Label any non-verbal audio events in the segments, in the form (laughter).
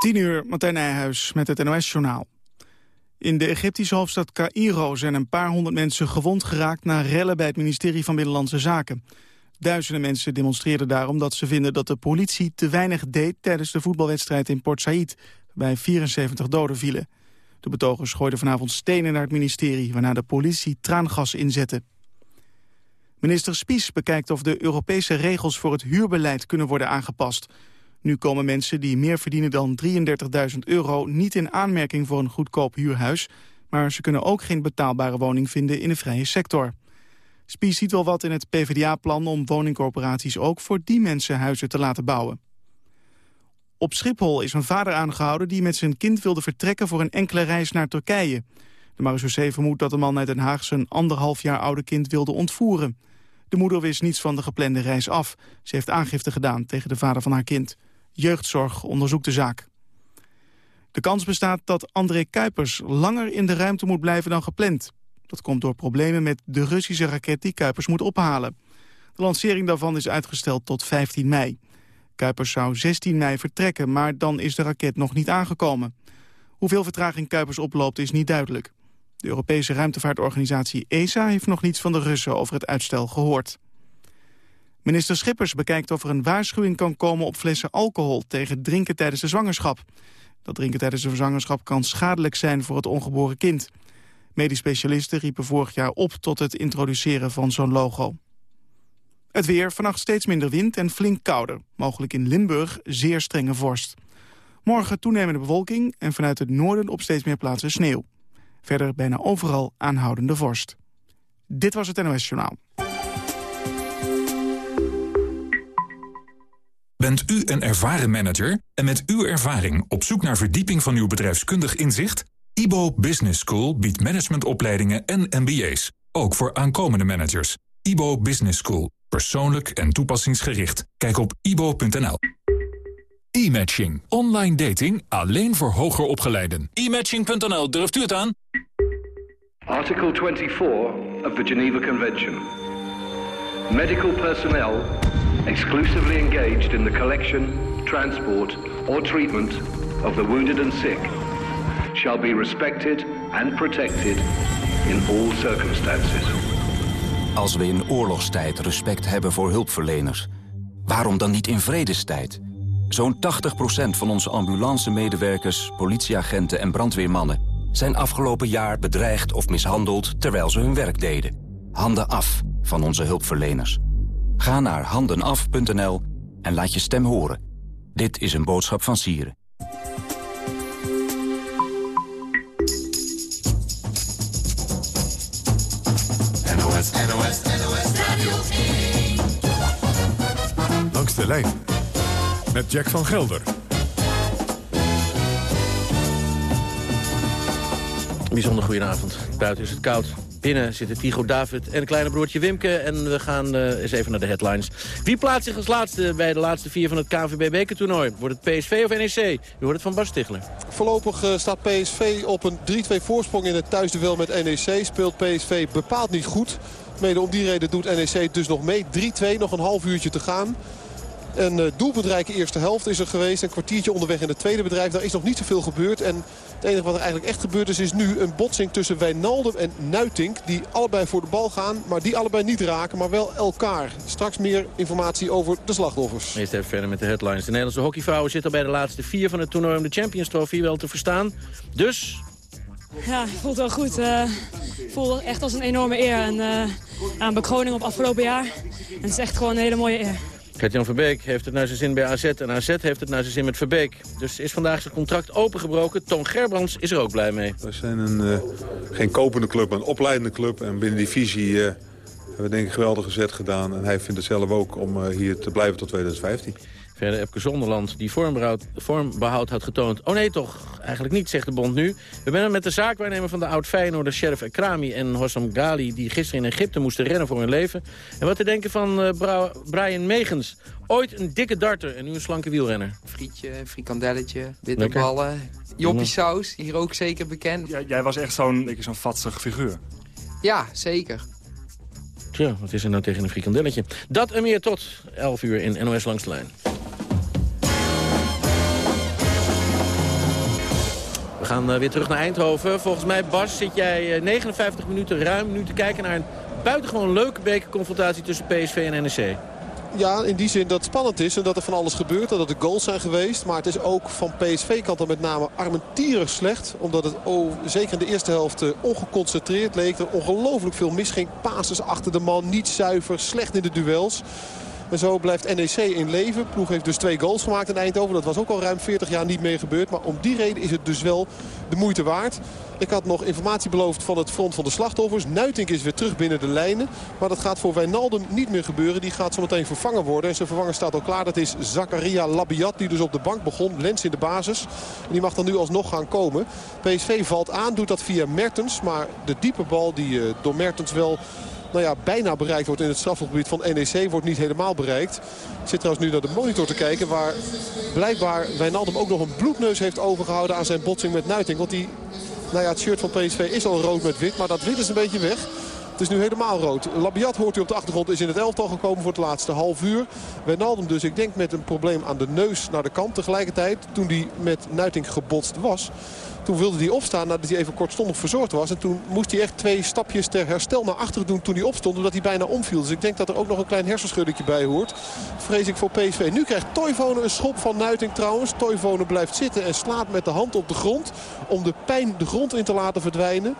10 uur, Martijn Nijhuis met het NOS-journaal. In de Egyptische hoofdstad Cairo zijn een paar honderd mensen gewond geraakt... na rellen bij het ministerie van Binnenlandse Zaken. Duizenden mensen demonstreerden daarom dat ze vinden dat de politie te weinig deed... tijdens de voetbalwedstrijd in Port Said, waarbij 74 doden vielen. De betogers gooiden vanavond stenen naar het ministerie... waarna de politie traangas inzette. Minister Spies bekijkt of de Europese regels voor het huurbeleid kunnen worden aangepast... Nu komen mensen die meer verdienen dan 33.000 euro niet in aanmerking voor een goedkoop huurhuis, maar ze kunnen ook geen betaalbare woning vinden in de vrije sector. Spies ziet wel wat in het PvdA-plan om woningcorporaties ook voor die mensen huizen te laten bouwen. Op Schiphol is een vader aangehouden die met zijn kind wilde vertrekken voor een enkele reis naar Turkije. De marechaussee vermoedt dat de man uit Den Haag zijn anderhalf jaar oude kind wilde ontvoeren. De moeder wist niets van de geplande reis af. Ze heeft aangifte gedaan tegen de vader van haar kind. Jeugdzorg onderzoekt de zaak. De kans bestaat dat André Kuipers langer in de ruimte moet blijven dan gepland. Dat komt door problemen met de Russische raket die Kuipers moet ophalen. De lancering daarvan is uitgesteld tot 15 mei. Kuipers zou 16 mei vertrekken, maar dan is de raket nog niet aangekomen. Hoeveel vertraging Kuipers oploopt is niet duidelijk. De Europese ruimtevaartorganisatie ESA heeft nog niets van de Russen over het uitstel gehoord. Minister Schippers bekijkt of er een waarschuwing kan komen op flessen alcohol tegen drinken tijdens de zwangerschap. Dat drinken tijdens de zwangerschap kan schadelijk zijn voor het ongeboren kind. Medisch specialisten riepen vorig jaar op tot het introduceren van zo'n logo. Het weer, vannacht steeds minder wind en flink kouder. Mogelijk in Limburg zeer strenge vorst. Morgen toenemende bewolking en vanuit het noorden op steeds meer plaatsen sneeuw. Verder bijna overal aanhoudende vorst. Dit was het NOS Journaal. Bent u een ervaren manager en met uw ervaring op zoek naar verdieping van uw bedrijfskundig inzicht? IBO Business School biedt managementopleidingen en MBA's, ook voor aankomende managers. IBO Business School, persoonlijk en toepassingsgericht. Kijk op ibo.nl. E-matching, online dating alleen voor hoger opgeleiden. E-matching.nl, durft u het aan? Article 24 of the Geneva Convention. Medical personnel exclusively engaged in the collection, transport or treatment of the wounded and sick shall be respected and protected in all circumstances. Als we in oorlogstijd respect hebben voor hulpverleners, waarom dan niet in vredestijd? Zo'n 80% van onze ambulance-medewerkers, politieagenten en brandweermannen... zijn afgelopen jaar bedreigd of mishandeld terwijl ze hun werk deden. Handen af van onze hulpverleners. Ga naar handenaf.nl en laat je stem horen. Dit is een boodschap van Sieren. NOS, NOS, NOS Radio 1. Langs de lijn met Jack van Gelder. Bijzonder goedenavond. Buiten is het koud. Binnen zitten Tigo David en kleine broertje Wimke. En we gaan uh, eens even naar de headlines. Wie plaatst zich als laatste bij de laatste vier van het KNVB bekertoernooi? Wordt het PSV of NEC? U hoort het van Bas Stigler. Voorlopig uh, staat PSV op een 3-2 voorsprong in het thuisduel met NEC. Speelt PSV bepaald niet goed. Mede om die reden doet NEC dus nog mee. 3-2, nog een half uurtje te gaan. Een uh, doelbedrijke eerste helft is er geweest. Een kwartiertje onderweg in het tweede bedrijf. Daar is nog niet zoveel gebeurd. En het enige wat er eigenlijk echt gebeurd is, is nu een botsing tussen Wijnaldum en Nuitink. Die allebei voor de bal gaan, maar die allebei niet raken, maar wel elkaar. Straks meer informatie over de slachtoffers. Eerst even verder met de headlines. De Nederlandse hockeyvrouwen zitten bij de laatste vier van het toernooi om de Champions Trophy wel te verstaan. Dus... Ja, het voelt wel goed. Uh, het voelt echt als een enorme eer. En, uh, aan bekroning op afgelopen jaar. En het is echt gewoon een hele mooie eer. Gert-Jan Verbeek heeft het naar zijn zin bij AZ en AZ heeft het naar zijn zin met Verbeek. Dus is vandaag zijn contract opengebroken. Toon Gerbrands is er ook blij mee. We zijn een, uh, geen kopende club, maar een opleidende club. En binnen die visie uh, hebben we denk ik een geweldige zet gedaan. En hij vindt het zelf ook om uh, hier te blijven tot 2015. Verder Epke Zonderland, die vormbehoud, vormbehoud had getoond. Oh nee, toch eigenlijk niet, zegt de bond nu. We zijn met de zaakwaarnemer van de oud-Feyenoorder Sheriff Ekrami en Hossam Ghali... die gisteren in Egypte moesten rennen voor hun leven. En wat te denken van uh, Brian Megens. Ooit een dikke darter en nu een slanke wielrenner. Frietje, frikandelletje, bitterballen, joppiesaus, hier ook zeker bekend. Ja, jij was echt zo'n zo'n vatsig figuur. Ja, zeker. Tja, wat is er nou tegen een frikandelletje? Dat en meer tot 11 uur in NOS Langs de Lijn. gaan weer terug naar Eindhoven. Volgens mij, Bas, zit jij 59 minuten ruim nu te kijken naar een buitengewoon leuke bekerconfrontatie tussen PSV en NEC. Ja, in die zin dat het spannend is en dat er van alles gebeurt. Dat er goals zijn geweest. Maar het is ook van PSV-kant dan met name armentierig slecht. Omdat het oh, zeker in de eerste helft uh, ongeconcentreerd leek. Er ongelooflijk veel misging. Passes achter de man, niet zuiver, slecht in de duels. En zo blijft NEC in leven. Ploeg heeft dus twee goals gemaakt in Eindhoven. Dat was ook al ruim 40 jaar niet meer gebeurd. Maar om die reden is het dus wel de moeite waard. Ik had nog informatie beloofd van het front van de slachtoffers. Nuitink is weer terug binnen de lijnen. Maar dat gaat voor Wijnaldum niet meer gebeuren. Die gaat zometeen vervangen worden. En zijn vervanger staat al klaar. Dat is Zakaria Labiat die dus op de bank begon. Lens in de basis. En die mag dan nu alsnog gaan komen. PSV valt aan, doet dat via Mertens. Maar de diepe bal die eh, door Mertens wel nou ja, bijna bereikt wordt in het strafgebied van NEC. Wordt niet helemaal bereikt. Ik zit trouwens nu naar de monitor te kijken. Waar blijkbaar Wijnaldum ook nog een bloedneus heeft overgehouden aan zijn botsing met Nuiting. Want die, nou ja, het shirt van PSV is al rood met wit. Maar dat wit is een beetje weg. Het is nu helemaal rood. Labiat hoort u op de achtergrond is in het elftal gekomen voor het laatste half uur. Wijnaldum dus, ik denk met een probleem aan de neus naar de kant. Tegelijkertijd, toen hij met Nuiting gebotst was... Toen wilde hij opstaan nadat hij even kortstondig verzorgd was. En toen moest hij echt twee stapjes ter herstel naar achteren doen toen hij opstond. Omdat hij bijna omviel. Dus ik denk dat er ook nog een klein hersenschuddetje bij hoort. Vrees ik voor PSV. Nu krijgt Toivonen een schop van Nuiting trouwens. Toivonen blijft zitten en slaat met de hand op de grond. Om de pijn de grond in te laten verdwijnen.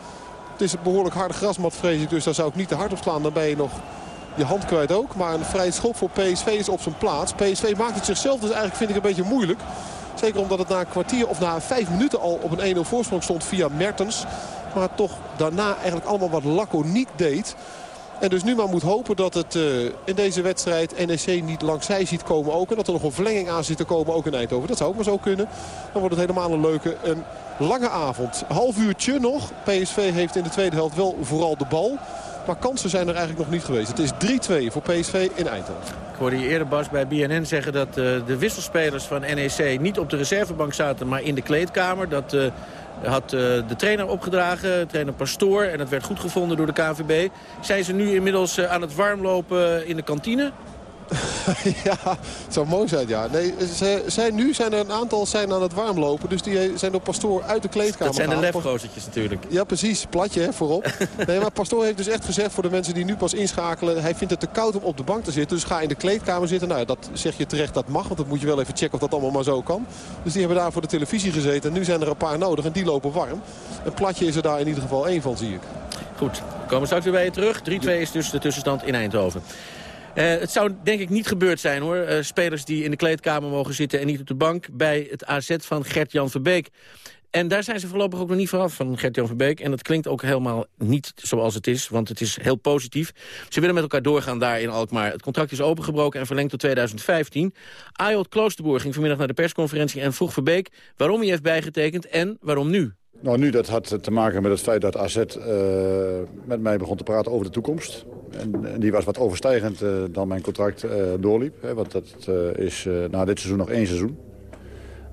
Het is een behoorlijk harde grasmat vrees ik. Dus daar zou ik niet te hard op slaan. Dan ben je nog je hand kwijt ook. Maar een vrij schop voor PSV is op zijn plaats. PSV maakt het zichzelf dus eigenlijk vind ik een beetje moeilijk. Zeker omdat het na een kwartier of na vijf minuten al op een 1-0 voorsprong stond via Mertens. Maar toch daarna eigenlijk allemaal wat laconiek deed. En dus nu maar moet hopen dat het uh, in deze wedstrijd NEC niet langs zij ziet komen ook. En dat er nog een verlenging aan zit te komen ook in Eindhoven. Dat zou ook maar zo kunnen. Dan wordt het helemaal een leuke, een lange avond. Half uurtje nog. PSV heeft in de tweede helft wel vooral de bal. Maar kansen zijn er eigenlijk nog niet geweest. Het is 3-2 voor PSV in Eindhoven. Hoorde je eerder Bas bij BNN zeggen dat uh, de wisselspelers van NEC niet op de reservebank zaten, maar in de kleedkamer. Dat uh, had uh, de trainer opgedragen, trainer Pastoor. En dat werd goed gevonden door de KNVB. Zijn ze nu inmiddels aan het warmlopen in de kantine? (laughs) ja, het zou mooi zijn, ja. Nee, ze zijn, nu zijn er een aantal zijn aan het warmlopen. Dus die zijn door Pastoor uit de kleedkamer Dat zijn de lefgozertjes natuurlijk. Ja, precies. Platje, hè, voorop. (laughs) nee, maar Pastoor heeft dus echt gezegd voor de mensen die nu pas inschakelen... hij vindt het te koud om op de bank te zitten. Dus ga in de kleedkamer zitten. Nou, dat zeg je terecht, dat mag. Want dat moet je wel even checken of dat allemaal maar zo kan. Dus die hebben daar voor de televisie gezeten. En nu zijn er een paar nodig en die lopen warm. Een platje is er daar in ieder geval één van, zie ik. Goed, we komen straks weer bij je terug. 3-2 is dus de tussenstand in Eindhoven. Uh, het zou denk ik niet gebeurd zijn hoor. Uh, spelers die in de kleedkamer mogen zitten en niet op de bank... bij het AZ van Gert-Jan Verbeek. En daar zijn ze voorlopig ook nog niet vanaf van Gert-Jan Verbeek. En dat klinkt ook helemaal niet zoals het is, want het is heel positief. Ze willen met elkaar doorgaan daar in Alkmaar. Het contract is opengebroken en verlengd tot 2015. Ayot Kloosterboer ging vanmiddag naar de persconferentie en vroeg Verbeek... waarom hij heeft bijgetekend en waarom nu. Nou, nu dat had te maken met het feit dat AZ uh, met mij begon te praten over de toekomst. En, en die was wat overstijgend uh, dan mijn contract uh, doorliep. Hè, want dat is na dit seizoen nog één seizoen.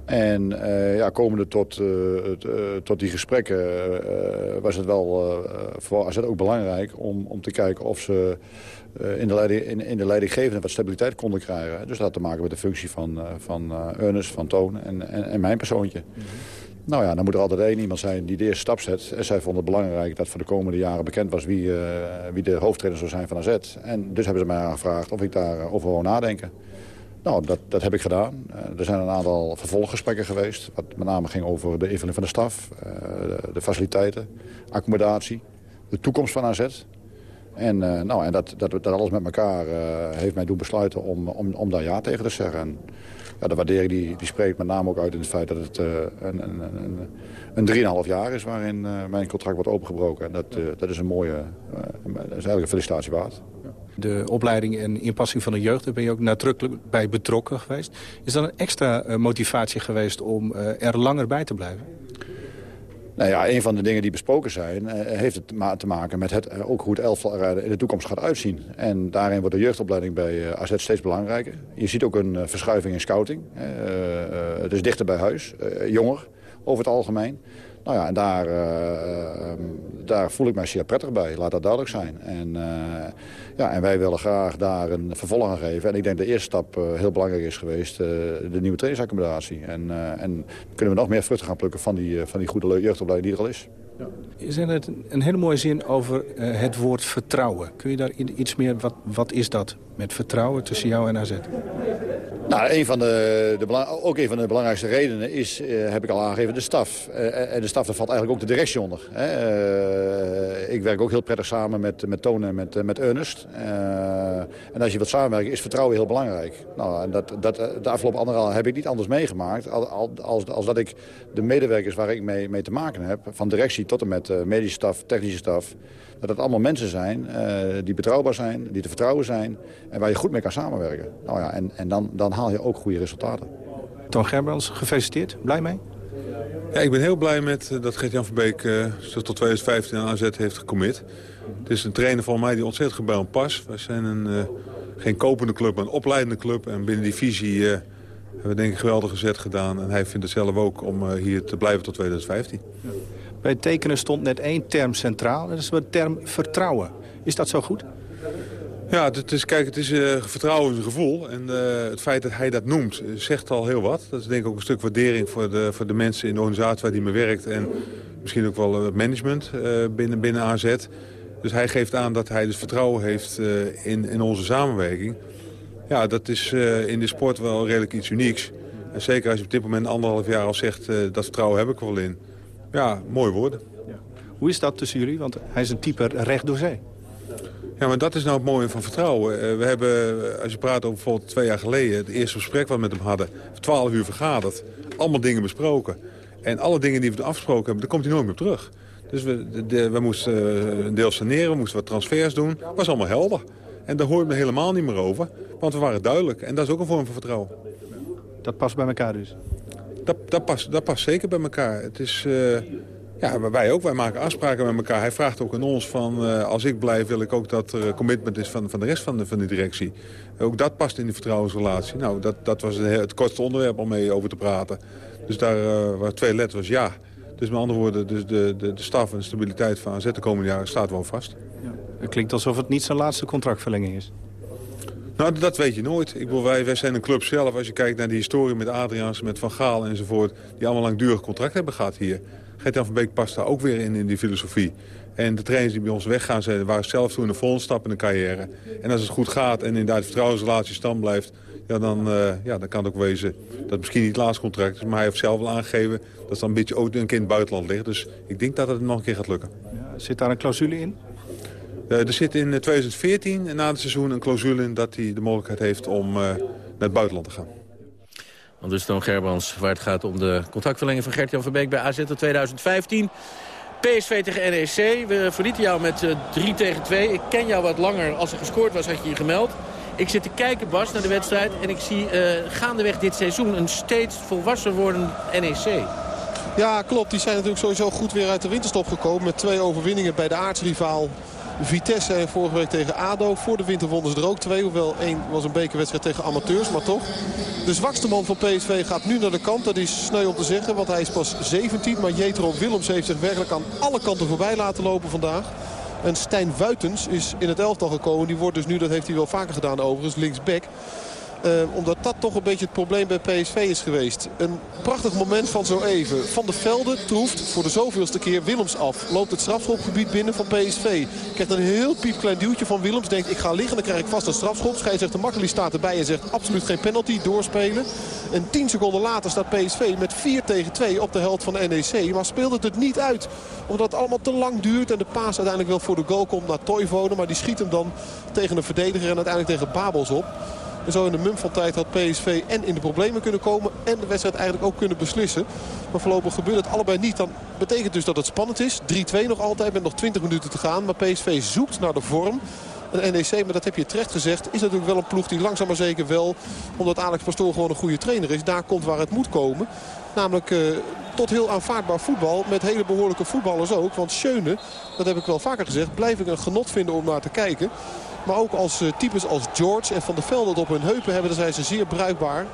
En ja, komende tot, tot die gesprekken was het wel voor AZ ook belangrijk om, om te kijken of ze in, de leiding, in, in de leidinggevende wat stabiliteit konden krijgen. Dus dat had te maken met de functie van, van Ernest, van Toon en, en, mijn persoontje. -hmm. Nou ja, dan moet er altijd één iemand zijn die de eerste stap zet. En zij vonden het belangrijk dat voor de komende jaren bekend was wie, uh, wie de hoofdtrainer zou zijn van AZ. En dus hebben ze mij aangevraagd of ik daarover wou nadenken. Nou, dat, dat heb ik gedaan. Uh, er zijn een aantal vervolggesprekken geweest. Wat met name ging over de invulling van de staf, de, faciliteiten, accommodatie, de toekomst van AZ. En, nou, en dat, dat, dat alles met elkaar heeft mij doen besluiten om, om, om daar ja tegen te zeggen. En, ja, de waardering die, die spreekt met name ook uit in het feit dat het uh, een, een, een, een 3,5 jaar is waarin uh, mijn contract wordt opengebroken. En dat, uh, dat is een mooie, dat is eigenlijk een felicitatie waard. De opleiding en inpassing van de jeugd, daar ben je ook nadrukkelijk bij betrokken geweest. Is dat een extra motivatie geweest om er langer bij te blijven? Nou ja, een van de dingen die besproken zijn... Uh, heeft het te maken met het, uh, ook hoe het elftal er in de toekomst gaat uitzien. En daarin wordt de jeugdopleiding bij AZ steeds belangrijker. Je ziet ook een verschuiving in scouting. het is dichter bij huis, jonger over het algemeen. Nou ja, en daar, ehm, daar voel ik mij zeer prettig bij, laat dat duidelijk zijn. En, ja, en wij willen graag daar een vervolg aan geven. En ik denk de eerste stap heel belangrijk is geweest, de nieuwe trainingsaccommodatie. En, en kunnen we nog meer vruchten gaan plukken van die, van die goede jeugdopleiding die er al is. Je zei net een hele mooie zin over het woord vertrouwen. Kun je daar iets meer, wat, wat is dat met vertrouwen tussen jou en AZ? Nou, een van de, de ook een van de belangrijkste redenen is, uh, heb ik al aangegeven, de staf. Uh, en de staf, daar valt eigenlijk ook de directie onder. Hè. ik werk ook heel prettig samen met, met Toon en met, met Ernest. en als je wilt samenwerken, is vertrouwen heel belangrijk. Nou, en dat, dat, de afgelopen anderhalf heb ik niet anders meegemaakt... Als, als, als dat ik de medewerkers waar ik mee, mee te maken heb... van directie tot en met medische staf, technische staf... dat het allemaal mensen zijn die betrouwbaar zijn, die te vertrouwen zijn... en waar je goed mee kan samenwerken. Nou ja, en, en dan, dan haal je ook goede resultaten. Toon Gerbrands, gefeliciteerd. Blij mee? Ja, ik ben heel blij met uh, dat Gert-Jan van Beek uh, tot 2015 aan AZ heeft gecommit. Het is een trainer van mij die ontzettend goed bij hem past. Wij zijn een, uh, geen kopende club, maar een opleidende club. En binnen die visie hebben we denk ik een geweldige zet gedaan. En hij vindt het zelf ook om hier te blijven tot 2015. Bij het tekenen stond net één term centraal. Dat is de term vertrouwen. Is dat zo goed? Ja, het is, kijk, het is uh, vertrouwen is een gevoel. En uh, het feit dat hij dat noemt, eh, zegt al heel wat. Dat is denk ik ook een stuk waardering voor de, voor de mensen in de organisatie waar hij mee werkt. En misschien ook wel het management binnen, binnen AZ. Dus hij geeft aan dat hij dus vertrouwen heeft in, in onze samenwerking. Ja, dat is in de sport wel redelijk iets unieks. En zeker als je op dit moment anderhalf jaar al zegt, dat vertrouwen heb ik wel in. Ja, mooie woorden. Ja. Hoe is dat tussen jullie? Want hij is een type recht door zee. Ja, maar dat is nou het mooie van vertrouwen. Uh, we hebben, als je praat over bijvoorbeeld twee jaar geleden... het eerste gesprek wat we met hem hadden, twaalf uur vergaderd. Allemaal dingen besproken. En alle dingen die we afgesproken hebben, daar komt hij nooit meer op terug. Dus we, de, we moesten eh, een deel saneren, we moesten wat transfers doen. Was allemaal helder. En daar hoor je me helemaal niet meer over. Want we waren duidelijk. En dat is ook een vorm van vertrouwen. Dat past bij elkaar dus? Dat, dat, past, dat zeker bij elkaar. Het is... Uh, ja, wij ook. Wij maken afspraken met elkaar. Hij vraagt ook aan ons van, uh, als ik blijf wil ik ook dat er commitment is van, van de rest van de, van de directie. Ook dat past in die vertrouwensrelatie. Nou, dat, dat was het, het kortste onderwerp om mee over te praten. Dus daar waren twee letters ja. Dus met andere woorden, dus de, de, de staf en de stabiliteit van AZ de komende jaren staat wel vast. Ja. Het klinkt alsof het niet zijn laatste contractverlenging is. Nou, dat weet je nooit. Ik bedoel, wij, zijn een club zelf. Als je kijkt naar die historie met Adriaans, met Van Gaal enzovoort... die allemaal langdurig contract hebben gehad hier. Gert-Jan van Beek past daar ook weer in, in die filosofie. En de trainers die bij ons weggaan, zijn, waren zelf toen een volgende stap in de carrière. En als het goed gaat en inderdaad de vertrouwensrelatie stand blijft... Ja, dan, uh, ja, dan kan het ook wezen dat het misschien niet het laatste contract is. Maar hij heeft zelf wel aangegeven dat het dan een beetje ook een keer in het buitenland ligt. Dus ik denk dat het nog een keer gaat lukken. Zit daar een clausule in? Uh, er zit in 2014 na het seizoen een clausule in dat hij de mogelijkheid heeft om uh, naar het buitenland te gaan. Want dus Toon Gerbrands, waar het gaat om de contractverlenging van Gert-Jan Verbeek bij AZ tot 2015. PSV tegen NEC. We verlieten jou met uh, eh, 3 tegen 2. Ik ken jou wat langer. Als er gescoord was, had je je gemeld. Ik zit te kijken, Bas, naar de wedstrijd. En ik zie uh, gaandeweg dit seizoen een steeds volwassen worden NEC. Ja, klopt. Die zijn natuurlijk sowieso goed weer uit de winterstop gekomen. Met twee overwinningen bij de aartsrivaal Vitesse en vorige week tegen ADO. Voor de winter wonnen ze er ook twee. Hoewel één was een bekerwedstrijd tegen amateurs, maar toch. De zwakste man van PSV gaat nu naar de kant. Dat is sneu om te zeggen, want hij is pas 17. Maar Jetro Willems heeft zich werkelijk aan alle kanten voorbij laten lopen vandaag. En Stijn Wuitens is in het elftal gekomen. Die wordt dus nu, dat heeft hij wel vaker gedaan overigens, linksback. Uh, omdat dat toch een beetje het probleem bij PSV is geweest. Een prachtig moment van zo even. Van de Velde troeft voor de zoveelste keer Willems af. Loopt het strafschopgebied binnen van PSV. Krijgt een heel piepklein duwtje van Willems. Denkt ik ga liggen, dan krijg ik vast een strafschop. Scheidsrechter Makkeli staat erbij en zegt absoluut geen penalty. Doorspelen. En 10 seconden later staat PSV met 4 tegen 2 op de helft van NEC. Maar speelt het het niet uit. Omdat het allemaal te lang duurt. En de paas uiteindelijk wel voor de goal komt naar Toivonen. Maar die schiet hem dan tegen een verdediger en uiteindelijk tegen Babels op. En zo in de mum van tijd had PSV en in de problemen kunnen komen. En de wedstrijd eigenlijk ook kunnen beslissen. Maar voorlopig gebeurt het allebei niet. Dan betekent dus dat het spannend is. 3-2 nog altijd met nog 20 minuten te gaan. Maar PSV zoekt naar de vorm. En NEC, maar dat heb je terecht gezegd, is natuurlijk wel een ploeg die langzaam maar zeker wel... omdat Alex Pastoor gewoon een goede trainer is, daar komt waar het moet komen. Namelijk uh, tot heel aanvaardbaar voetbal met hele behoorlijke voetballers ook. Want Schöne, dat heb ik wel vaker gezegd, blijf ik een genot vinden om naar te kijken. Maar ook als uh, types als George en Van der Velde het op hun heupen hebben, dan zijn ze zeer bruikbaar.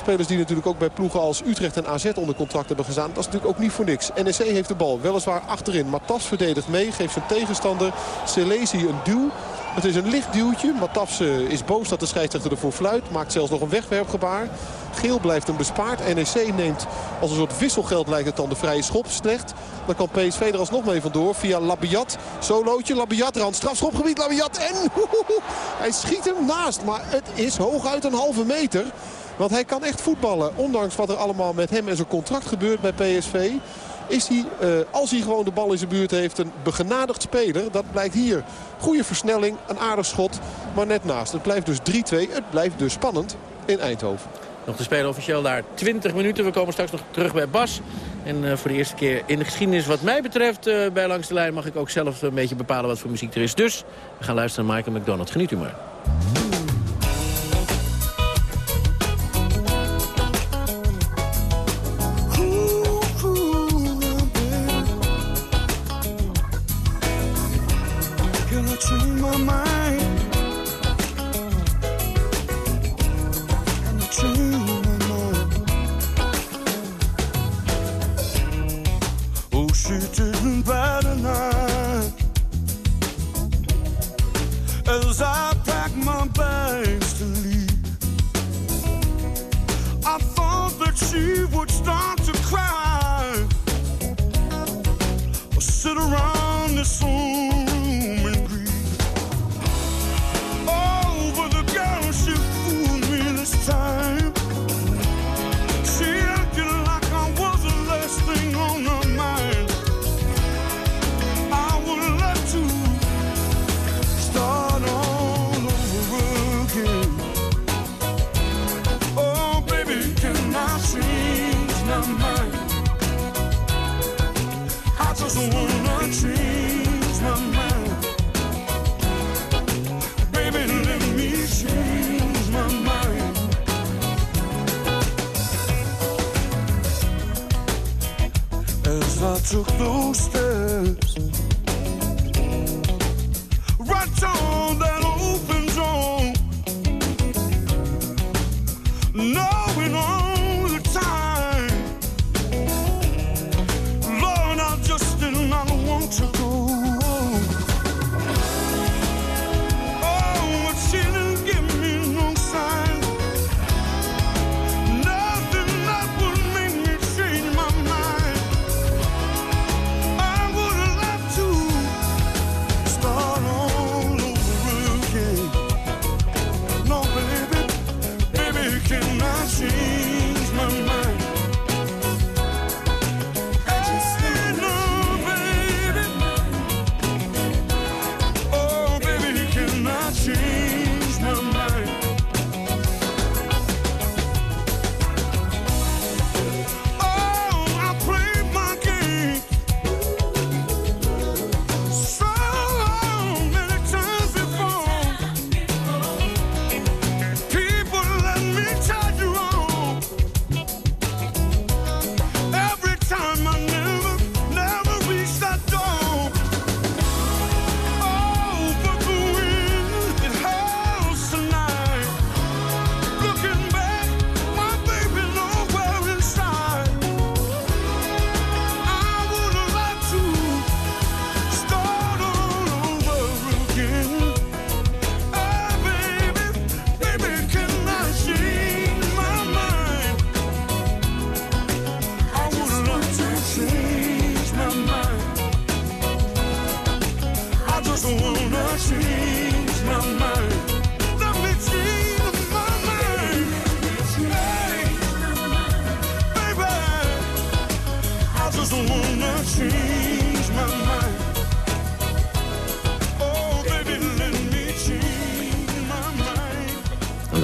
Spelers die natuurlijk ook bij ploegen als Utrecht en AZ onder contract hebben gezaan. Dat is natuurlijk ook niet voor niks. NEC heeft de bal weliswaar achterin. Matas verdedigt mee. Geeft zijn tegenstander Selesi een duw. Het is een licht duwtje. Matafs is boos dat de scheidsrechter ervoor fluit. Maakt zelfs nog een wegwerpgebaar. Geel blijft hem bespaard. NEC neemt als een soort wisselgeld lijkt het dan de vrije schop slecht. Dan kan PSV er alsnog mee vandoor via Labiat. Solootje, Labiat, rand strafschopgebied, Labiat en hij schiet hem naast. Maar het is hooguit een halve meter. Want hij kan echt voetballen. Ondanks wat er allemaal met hem en zijn contract gebeurt bij PSV is hij, uh, als hij gewoon de bal in zijn buurt heeft, een begenadigd speler. Dat blijkt hier. Goede versnelling, een aardig schot, maar net naast. Het blijft dus 3-2. Het blijft dus spannend in Eindhoven. Nog te spelen officieel daar 20 minuten. We komen straks nog terug bij Bas. En uh, voor de eerste keer in de geschiedenis wat mij betreft... Uh, bij Langs de Lijn mag ik ook zelf een beetje bepalen wat voor muziek er is. Dus we gaan luisteren naar Michael McDonald. Geniet u maar. Took those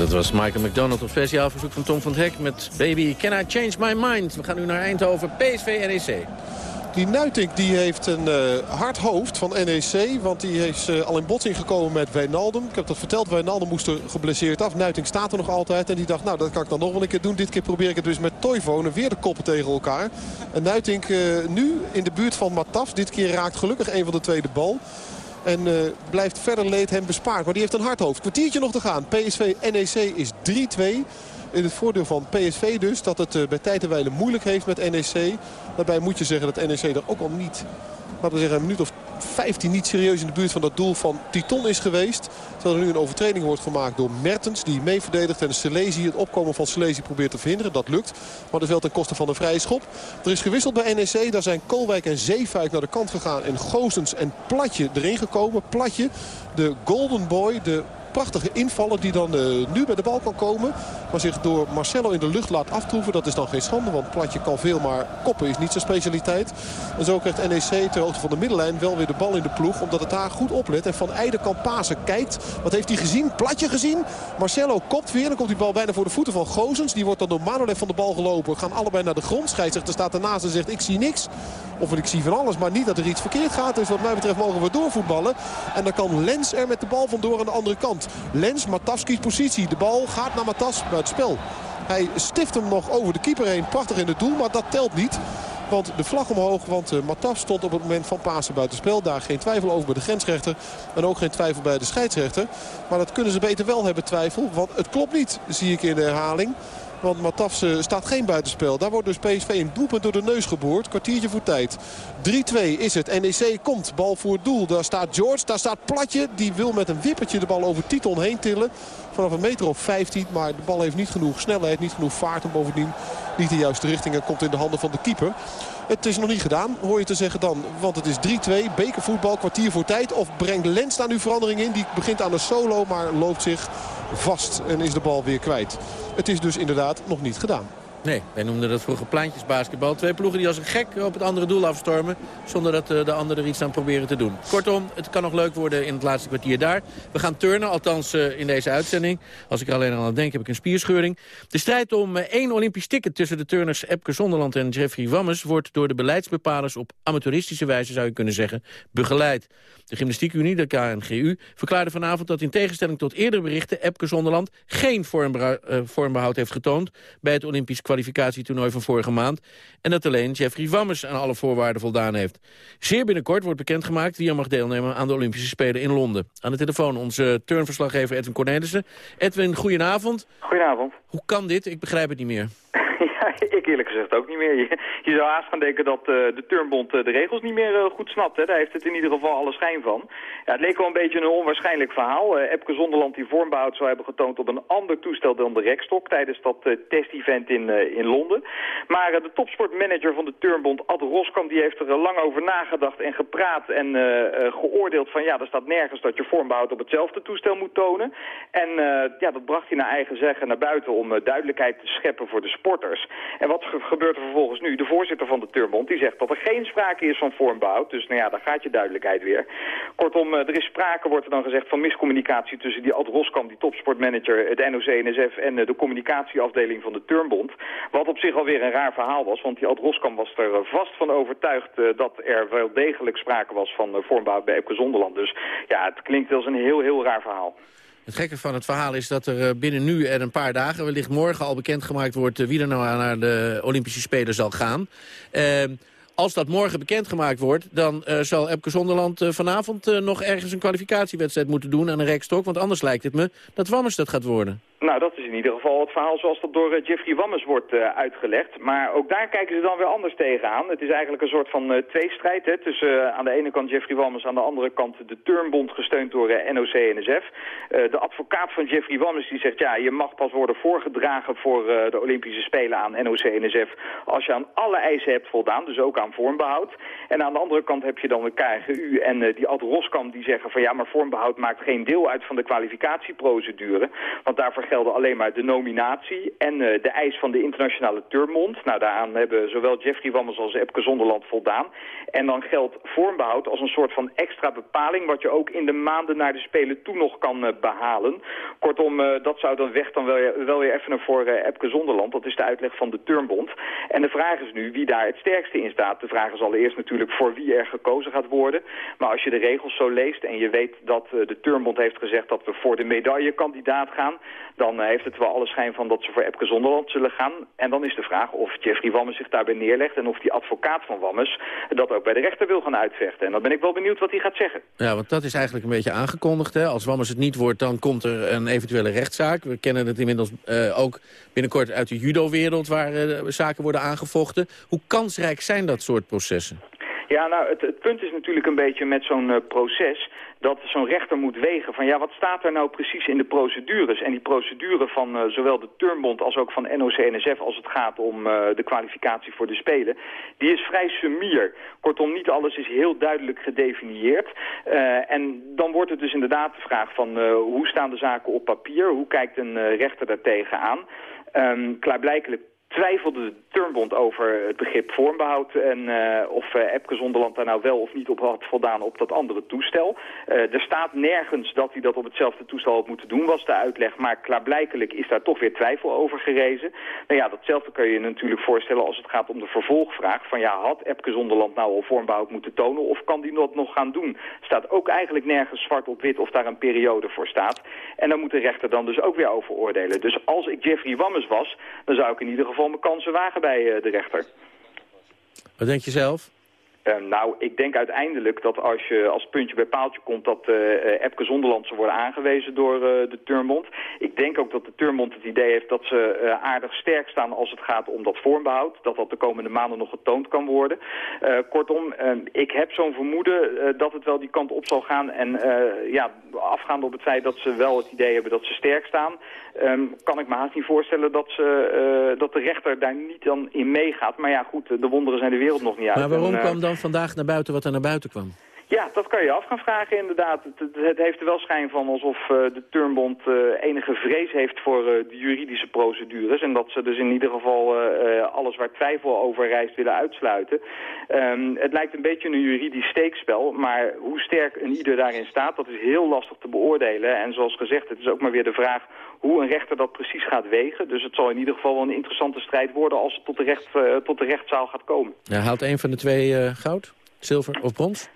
dat was Michael McDonald op verzoek van Tom van Hek met Baby Can I Change My Mind. We gaan nu naar Eindhoven, PSV NEC. Die Nuitink die heeft een eh, hard hoofd van NEC. Want die is eh, al in botsing gekomen met Wijnaldum. Ik heb dat verteld. Wijnaldum moest er geblesseerd af. Nuitink staat er nog altijd. En die dacht, nou dat kan ik dan nog wel een keer doen. Dit keer probeer ik het dus met Toivonen. Weer de koppen tegen elkaar. En Nuitink eh, nu in de buurt van Mataf. Dit keer raakt gelukkig een van de tweede bal. En eh, blijft verder leed hem bespaard. Maar die heeft een hard hoofd. Kwartiertje nog te gaan. PSV NEC is 3-2. In het voordeel van PSV dus. Dat het eh, bij tijd moeilijk heeft met NEC. Daarbij moet je zeggen dat NEC er ook al niet... Laten we zeggen een minuut of 15 niet serieus in de buurt van dat doel van Titon is geweest. Terwijl er nu een overtreding wordt gemaakt door Mertens. Die mee verdedigt en Selezi het opkomen van Selezi probeert te verhinderen. Dat lukt. Maar dat is wel ten koste van een vrije schop. Er is gewisseld bij NEC. Daar zijn Kolwijk en Zeefuik naar de kant gegaan. En Goosens en Platje erin gekomen. Platje, de golden boy, de prachtige invaller die dan uh, nu bij de bal kan komen. Maar zich door Marcelo in de lucht laat aftroeven. Dat is dan geen schande, want Platje kan veel, maar koppen is niet zijn specialiteit. En zo krijgt NEC ter hoogte van de middenlijn wel weer de bal in de ploeg. Omdat het daar goed oplet. En Van Eijden kan pasen. Kijkt, wat heeft hij gezien? Platje gezien. Marcelo kopt weer. Dan komt die bal bijna voor de voeten van Gozens. Die wordt dan door Manolev van de bal gelopen. Gaan allebei naar de grond. Scheidsrechter staat ernaast en zegt ik zie niks. Of ik zie van alles, maar niet dat er iets verkeerd gaat. Dus wat mij betreft mogen we doorvoetballen. En dan kan Lens er met de bal vandoor aan de andere kant. Lens, Matavski's positie. De bal gaat naar Matas buitenspel. Hij stift hem nog over de keeper heen. Prachtig in het doel, maar dat telt niet. Want de vlag omhoog, want uh, Mataf stond op het moment van Pasen buitenspel. Daar geen twijfel over bij de grensrechter. En ook geen twijfel bij de scheidsrechter. Maar dat kunnen ze beter wel hebben twijfel. Want het klopt niet, zie ik in de herhaling. Want Matafs staat geen buitenspel. Daar wordt dus PSV een doelpunt door de neus geboord. Kwartiertje voor tijd. 3-2 is het. NEC komt. Bal voor het doel. Daar staat George. Daar staat Platje. Die wil met een wippertje de bal over Titon heen tillen. Vanaf een meter of 15. Maar de bal heeft niet genoeg snelheid. Niet genoeg vaart. En bovendien niet de juiste richting. En komt in de handen van de keeper. Het is nog niet gedaan, hoor je te zeggen dan. Want het is 3-2, bekervoetbal, kwartier voor tijd. Of brengt Lens daar nu verandering in? Die begint aan een solo, maar loopt zich vast en is de bal weer kwijt. Het is dus inderdaad nog niet gedaan. Nee, wij noemden dat vroeger plaantjesbasketbal. Twee ploegen die als een gek op het andere doel afstormen... zonder dat de anderen er iets aan proberen te doen. Kortom, het kan nog leuk worden in het laatste kwartier daar. We gaan turnen, althans in deze uitzending. Als ik er alleen aan denk, heb ik een spierscheuring. De strijd om één Olympisch ticket tussen de turners Epke Zonderland en Jeffrey Wammes... wordt door de beleidsbepalers op amateuristische wijze, zou je kunnen zeggen, begeleid. De Gymnastiekunie, de KNGU, verklaarde vanavond dat in tegenstelling tot eerdere berichten... Epke Zonderland geen vormbehoud heeft getoond bij het Olympisch kwalificatietoernooi van vorige maand... en dat alleen Jeffrey Wammes aan alle voorwaarden voldaan heeft. Zeer binnenkort wordt bekendgemaakt wie er mag deelnemen aan de Olympische Spelen in Londen. Aan de telefoon onze turnverslaggever Edwin Cornelissen. Edwin, goedenavond. Goedenavond. Hoe kan dit? Ik begrijp het niet meer. (laughs) (laughs) Ik eerlijk gezegd ook niet meer. Je, zou haast gaan denken dat uh, de Turnbond uh, de regels niet meer uh, goed snapt. Hè. Daar heeft het in ieder geval alle schijn van. Ja, het leek wel een beetje een onwaarschijnlijk verhaal. Epke Zonderland die vormbehoud zou hebben getoond op een ander toestel dan de rekstok... tijdens dat test-event in, in Londen. Maar de topsportmanager van de Turnbond, Ad Roskam, die heeft er lang over nagedacht en gepraat... en geoordeeld van ja, er staat nergens dat je vormbehoud op hetzelfde toestel moet tonen. En ja, dat bracht hij naar eigen zeggen naar buiten om duidelijkheid te scheppen voor de sporters. En wat gebeurt er vervolgens nu? De voorzitter van de Turnbond die zegt dat er geen sprake is van vormbehoud. Dus nou ja, daar gaat je duidelijkheid weer. Kortom, er is sprake, wordt er dan gezegd, van miscommunicatie tussen die Ad Roskam, die topsportmanager, het NOC-NSF en de communicatieafdeling van de Turnbond. Wat op zich alweer een raar verhaal was, want die Ad Roskam was er vast van overtuigd dat er wel degelijk sprake was van vormbehoud bij Epke Zonderland. Dus ja, het klinkt als een heel, heel raar verhaal. Het gekke van het verhaal is dat er binnen nu en een paar dagen... wellicht morgen al bekendgemaakt wordt wie er nou naar de Olympische Spelen zal gaan. Uh, als dat morgen bekendgemaakt wordt... dan zal Epke Zonderland vanavond nog ergens een kwalificatiewedstrijd moeten doen aan een rekstok. Want anders lijkt het me dat Wammers dat gaat worden. Nou, dat is in ieder geval het verhaal zoals dat door Jeffrey Wammers wordt uitgelegd. Maar ook daar kijken ze dan weer anders tegenaan. Het is eigenlijk een soort van tweestrijd hè, tussen aan de ene kant Jeffrey Wammers... aan de andere kant de Turnbond gesteund door NOC-NSF. de advocaat van Jeffrey Wammers die zegt... ja, je mag pas worden voorgedragen voor de Olympische Spelen aan NOC-NSF... als je aan alle eisen hebt voldaan, dus ook aan vormbehoud. En aan de andere kant heb je dan de KNGU en uh, die Ad Roskam die zeggen van ja, maar vormbehoud maakt geen deel uit van de kwalificatieprocedure. Want daarvoor gelden alleen maar de nominatie en uh, de eis van de internationale turnbond. Nou, daaraan hebben zowel Jeffrey Wammers als Epke Zonderland voldaan. En dan geldt vormbehoud als een soort van extra bepaling wat je ook in de maanden naar de Spelen toe nog kan uh, behalen. Kortom, dat zou dan weg dan wel, wel weer even voor Epke Zonderland. Dat is de uitleg van de turnbond. En de vraag is nu wie daar het sterkste in staat. De vraag is allereerst natuurlijk voor wie er gekozen gaat worden. Maar als je de regels zo leest en je weet dat de Turnbond heeft gezegd dat we voor de medaillekandidaat gaan... dan eh, heeft het wel alle schijn van dat ze voor Epke Zonderland zullen gaan. En dan is de vraag of Jeffrey Wammes zich daarbij neerlegt... en of die advocaat van Wammes dat ook bij de rechter wil gaan uitvechten. En dan ben ik wel benieuwd wat hij gaat zeggen. Ja, want dat is eigenlijk een beetje aangekondigd. Hè? Als Wammers het niet wordt, dan komt er een eventuele rechtszaak. We kennen het inmiddels eh, ook binnenkort uit de judo-wereld... waar eh, zaken worden aangevochten. Hoe kansrijk zijn dat soort processen? Ja, nou, het, het punt is natuurlijk een beetje met zo'n proces dat zo'n rechter moet wegen van ja, wat staat er nou precies in de procedures? En die procedure van eh, zowel de Turnbond als ook van NOC-NSF als het gaat om eh, de kwalificatie voor de Spelen, die is vrij sumier. Kortom, niet alles is heel duidelijk gedefinieerd. Eh, en dan wordt het dus inderdaad de vraag van hoe staan de zaken op papier? Hoe kijkt een rechter daar tegenaan? Um, klaarblijkelijk twijfelde de Turnbond over het begrip vormbehoud en uh, of uh, Epke Zonderland daar nou wel of niet op had voldaan op dat andere toestel. Uh, er staat nergens dat hij dat op hetzelfde toestel had moeten doen, was de uitleg, maar klaarblijkelijk is daar toch weer twijfel over gerezen. Nou ja, datzelfde kun je je natuurlijk voorstellen als het gaat om de vervolgvraag van ja, had Epke Zonderland nou al vormbehoud moeten tonen of kan die dat nog gaan doen? Staat ook eigenlijk nergens zwart op wit of daar een periode voor staat. En daar moet de rechter dan dus ook weer over oordelen. Dus als ik Jeffrey Wammes was, dan zou ik in ieder geval mijn kansen wagen bij uh, de rechter. Wat denk je zelf? Uh, nou, ik denk uiteindelijk dat als je als puntje bij paaltje komt... dat uh, Epke Zonderland zal worden aangewezen door uh, de Turnbond. Ik denk ook dat de Turnbond het idee heeft dat ze aardig sterk staan... als het gaat om dat vormbehoud. Dat dat de komende maanden nog getoond kan worden. kortom, ik heb zo'n vermoeden dat het wel die kant op zal gaan. En ja, afgaande op het feit dat ze wel het idee hebben dat ze sterk staan... Um, kan ik me haast niet voorstellen dat, ze, dat de rechter daar niet dan in meegaat. Maar ja, goed, de wonderen zijn de wereld nog niet uit. Maar waarom en, kwam dan vandaag naar buiten wat er naar buiten kwam? Ja, dat kan je af gaan vragen inderdaad. Het, heeft er wel schijn van alsof uh, de Turnbond uh, enige vrees heeft voor uh, de juridische procedures. En dat ze dus in ieder geval alles waar twijfel over rijst willen uitsluiten. Um, het lijkt een beetje een juridisch steekspel. Maar hoe sterk een ieder daarin staat, dat is heel lastig te beoordelen. En zoals gezegd, het is ook maar weer de vraag hoe een rechter dat precies gaat wegen. Dus het zal in ieder geval wel een interessante strijd worden als het tot de, recht, tot de rechtszaal gaat komen. Ja, haalt een van de twee goud, zilver of brons?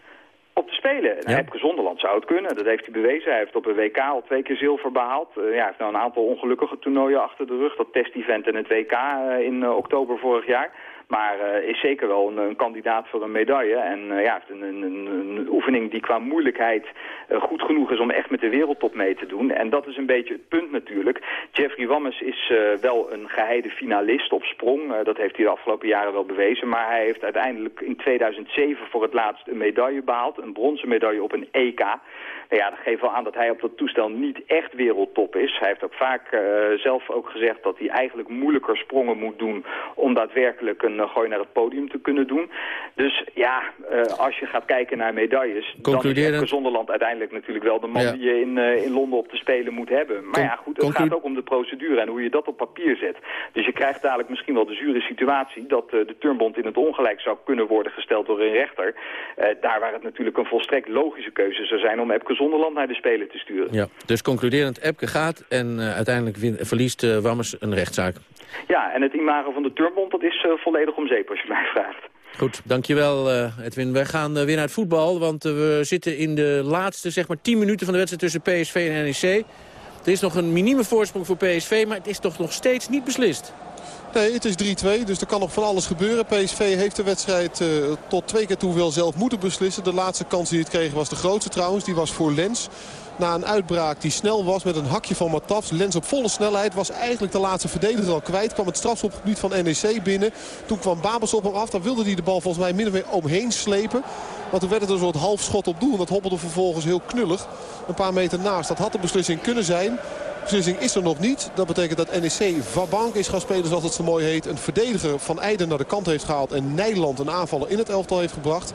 Op te spelen. En ja. Epke Zonderland zou het kunnen, dat heeft hij bewezen. Hij heeft op een WK al twee keer zilver behaald. Uh, ja, hij heeft nou een aantal ongelukkige toernooien achter de rug. Dat test-event en het WK uh, in uh, oktober vorig jaar. Maar uh, is zeker wel een, kandidaat voor een medaille. En uh, ja, een, een, oefening die qua moeilijkheid uh, goed genoeg is om echt met de wereldtop mee te doen. En dat is een beetje het punt natuurlijk. Jeffrey Wammes is wel een geheide finalist op sprong. dat heeft hij de afgelopen jaren wel bewezen. Maar hij heeft uiteindelijk in 2007 voor het laatst een medaille behaald. Een bronzen medaille op een EK. Nou ja, dat geeft wel aan dat hij op dat toestel niet echt wereldtop is. Hij heeft ook vaak zelf ook gezegd dat hij eigenlijk moeilijker sprongen moet doen... om daadwerkelijk een gooi naar het podium te kunnen doen. Dus ja, uh, als je gaat kijken naar medailles... dan is Zonderland uiteindelijk natuurlijk wel de man ja. die je in, in Londen op de Spelen moet hebben. Maar Con ja, goed, het gaat ook om de procedure en hoe je dat op papier zet. Dus je krijgt dadelijk misschien wel de zure situatie... dat de turnbond in het ongelijk zou kunnen worden gesteld door een rechter. daar waar het natuurlijk een volstrekt logische keuze zou zijn om Epke Zonderland naar de Spelen te sturen. Ja, dus concluderend, Epke gaat en uiteindelijk verliest Wammers een rechtszaak. Ja, en het imago van de Turnbond dat is uh, volledig om zeep als je mij vraagt. Goed, dankjewel Edwin. Wij gaan weer naar het voetbal, want we zitten in de laatste zeg maar 10 minuten van de wedstrijd tussen PSV en NEC. Er is nog een minieme voorsprong voor PSV, maar het is toch nog steeds niet beslist. Nee, het is 3-2, dus er kan nog van alles gebeuren. PSV heeft de wedstrijd uh, tot twee keer toe wel zelf moeten beslissen. De laatste kans die het kreeg was de grootste trouwens. Die was voor Lens. Na een uitbraak die snel was met een hakje van Matafs. Lens op volle snelheid was eigenlijk de laatste verdediger al kwijt. Kwam het strafschopgebied van NEC binnen. Toen kwam Babels op hem af. Daar wilde hij de bal volgens mij min of meer omheen slepen. Maar toen werd het een soort half schot op doel. En dat hobbelde vervolgens heel knullig. Een paar meter naast. Dat had de beslissing kunnen zijn. De beslissing is er nog niet. Dat betekent dat NEC Vabank is gaan spelen zoals het zo mooi heet. Een verdediger van Eijden naar de kant heeft gehaald. En Nijland een aanvaller in het elftal heeft gebracht.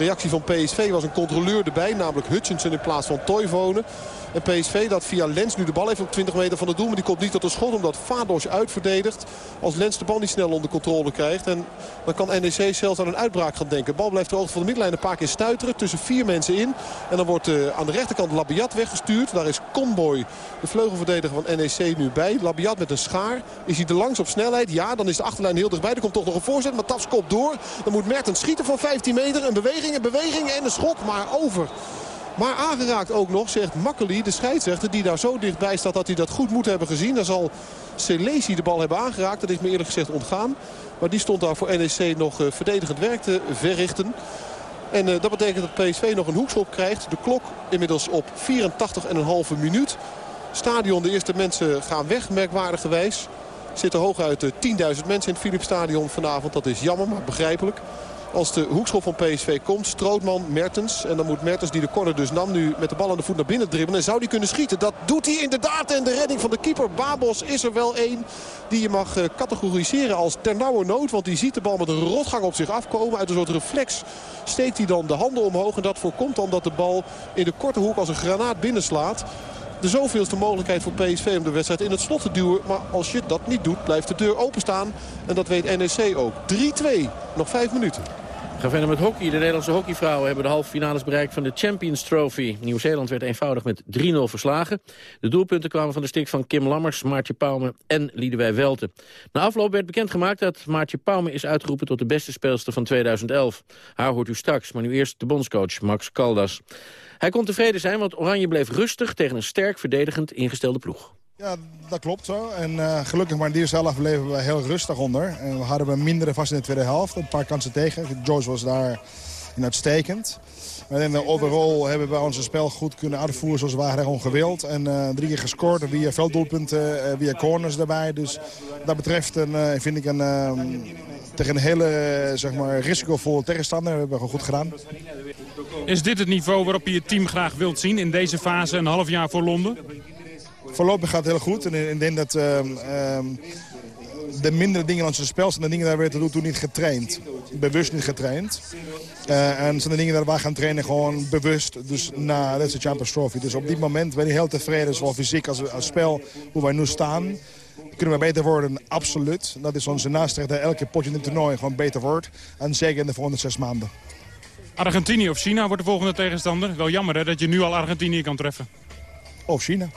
Reactie van PSV was een controleur erbij. Namelijk Hutchinson in plaats van Toivonen. En PSV dat via Lens nu de bal heeft op 20 meter van het doel. Maar die komt niet tot een schot omdat Fados uitverdedigt. Als Lens de bal niet snel onder controle krijgt. En dan kan NEC zelfs aan een uitbraak gaan denken. De bal blijft ter hoogte van de middenlijn een paar keer stuiteren. Tussen vier mensen in. En dan wordt uh, aan de rechterkant Labiat weggestuurd. Daar is Comboy, de vleugelverdediger van NEC, nu bij. Labiat met een schaar. Is hij te langs op snelheid? Ja, dan is de achterlijn heel dichtbij. Er komt toch nog een voorzet. Maar Tafs kop door. Dan moet Mertens schieten van 15 meter. Een beweging, een beweging en een schot. Maar over. Maar aangeraakt ook nog, zegt Makkeli, de scheidsrechter... die daar zo dichtbij staat dat hij dat goed moet hebben gezien. Dan zal Selesi de bal hebben aangeraakt. Dat is me eerlijk gezegd ontgaan. Maar die stond daar voor NEC nog uh, verdedigend werk te verrichten. En uh, dat betekent dat PSV nog een hoekschop krijgt. De klok inmiddels op 84,5 minuut. Stadion, de eerste mensen gaan weg, merkwaardigerwijs. Er zitten hooguit 10.000 mensen in het Philipsstadion vanavond. Dat is jammer, maar begrijpelijk. Als de hoekschop van PSV komt, Strootman, Mertens. En dan moet Mertens, die de corner dus nam, nu met de bal aan de voet naar binnen dribbelen. En zou die kunnen schieten? Dat doet hij inderdaad. En de redding van de keeper Babos is er wel één die je mag uh, categoriseren als ternauwernood. Want die ziet de bal met een rotgang op zich afkomen. Uit een soort reflex steekt hij dan de handen omhoog. En dat voorkomt dan dat de bal in de korte hoek als een granaat binnenslaat de zoveelste mogelijkheid voor PSV om de wedstrijd in het slot te duwen. Maar als je dat niet doet, blijft de deur openstaan. En dat weet NEC ook. 3-2. Nog vijf minuten. We verder met hockey. De Nederlandse hockeyvrouwen hebben de halve finales bereikt van de Champions Trophy. Nieuw-Zeeland werd eenvoudig met 3-0 verslagen. De doelpunten kwamen van de stik van Kim Lammers, Maartje Pauwme en Liedewij Welten. Na afloop werd bekendgemaakt dat Maartje Pauwme is uitgeroepen tot de beste speelster van 2011. Haar hoort u straks, maar nu eerst de bondscoach Max Caldas. Hij kon tevreden zijn, want Oranje bleef rustig tegen een sterk verdedigend ingestelde ploeg. Ja, dat klopt zo. En uh, gelukkig maar in de eerste helft bleven we heel rustig onder. En we hadden we minder vast in de tweede helft. Een paar kansen tegen. Joyce was daar uitstekend. Maar in de overall hebben we onze spel goed kunnen uitvoeren zoals we waren gewoon gewild. En uh, drie keer gescoord via velddoelpunten, uh, via corners daarbij. Dus dat betreft een, vind ik een, tegen een hele zeg maar, risicovolle tegenstander. We hebben gewoon goed gedaan. Is dit het niveau waarop je je team graag wilt zien in deze fase, een half jaar voor Londen? Voorlopig gaat het heel goed. En ik denk dat uh, uh, de mindere dingen aan onze spel zijn de dingen daar weer tot toe niet getraind. Bewust niet getraind. Uh, en zijn de dingen daar we gaan trainen gewoon bewust. Dus na deze Champions Trophy. Dus op dit moment ben ik heel tevreden, zowel fysiek als, als spel, hoe wij nu staan. Kunnen we beter worden? Absoluut. Dat is onze nastreef dat elke potje in het toernooi gewoon beter wordt. En zeker in de volgende zes maanden. Argentinië of China wordt de volgende tegenstander. Wel jammer hè, dat je nu al Argentinië kan treffen. Of China.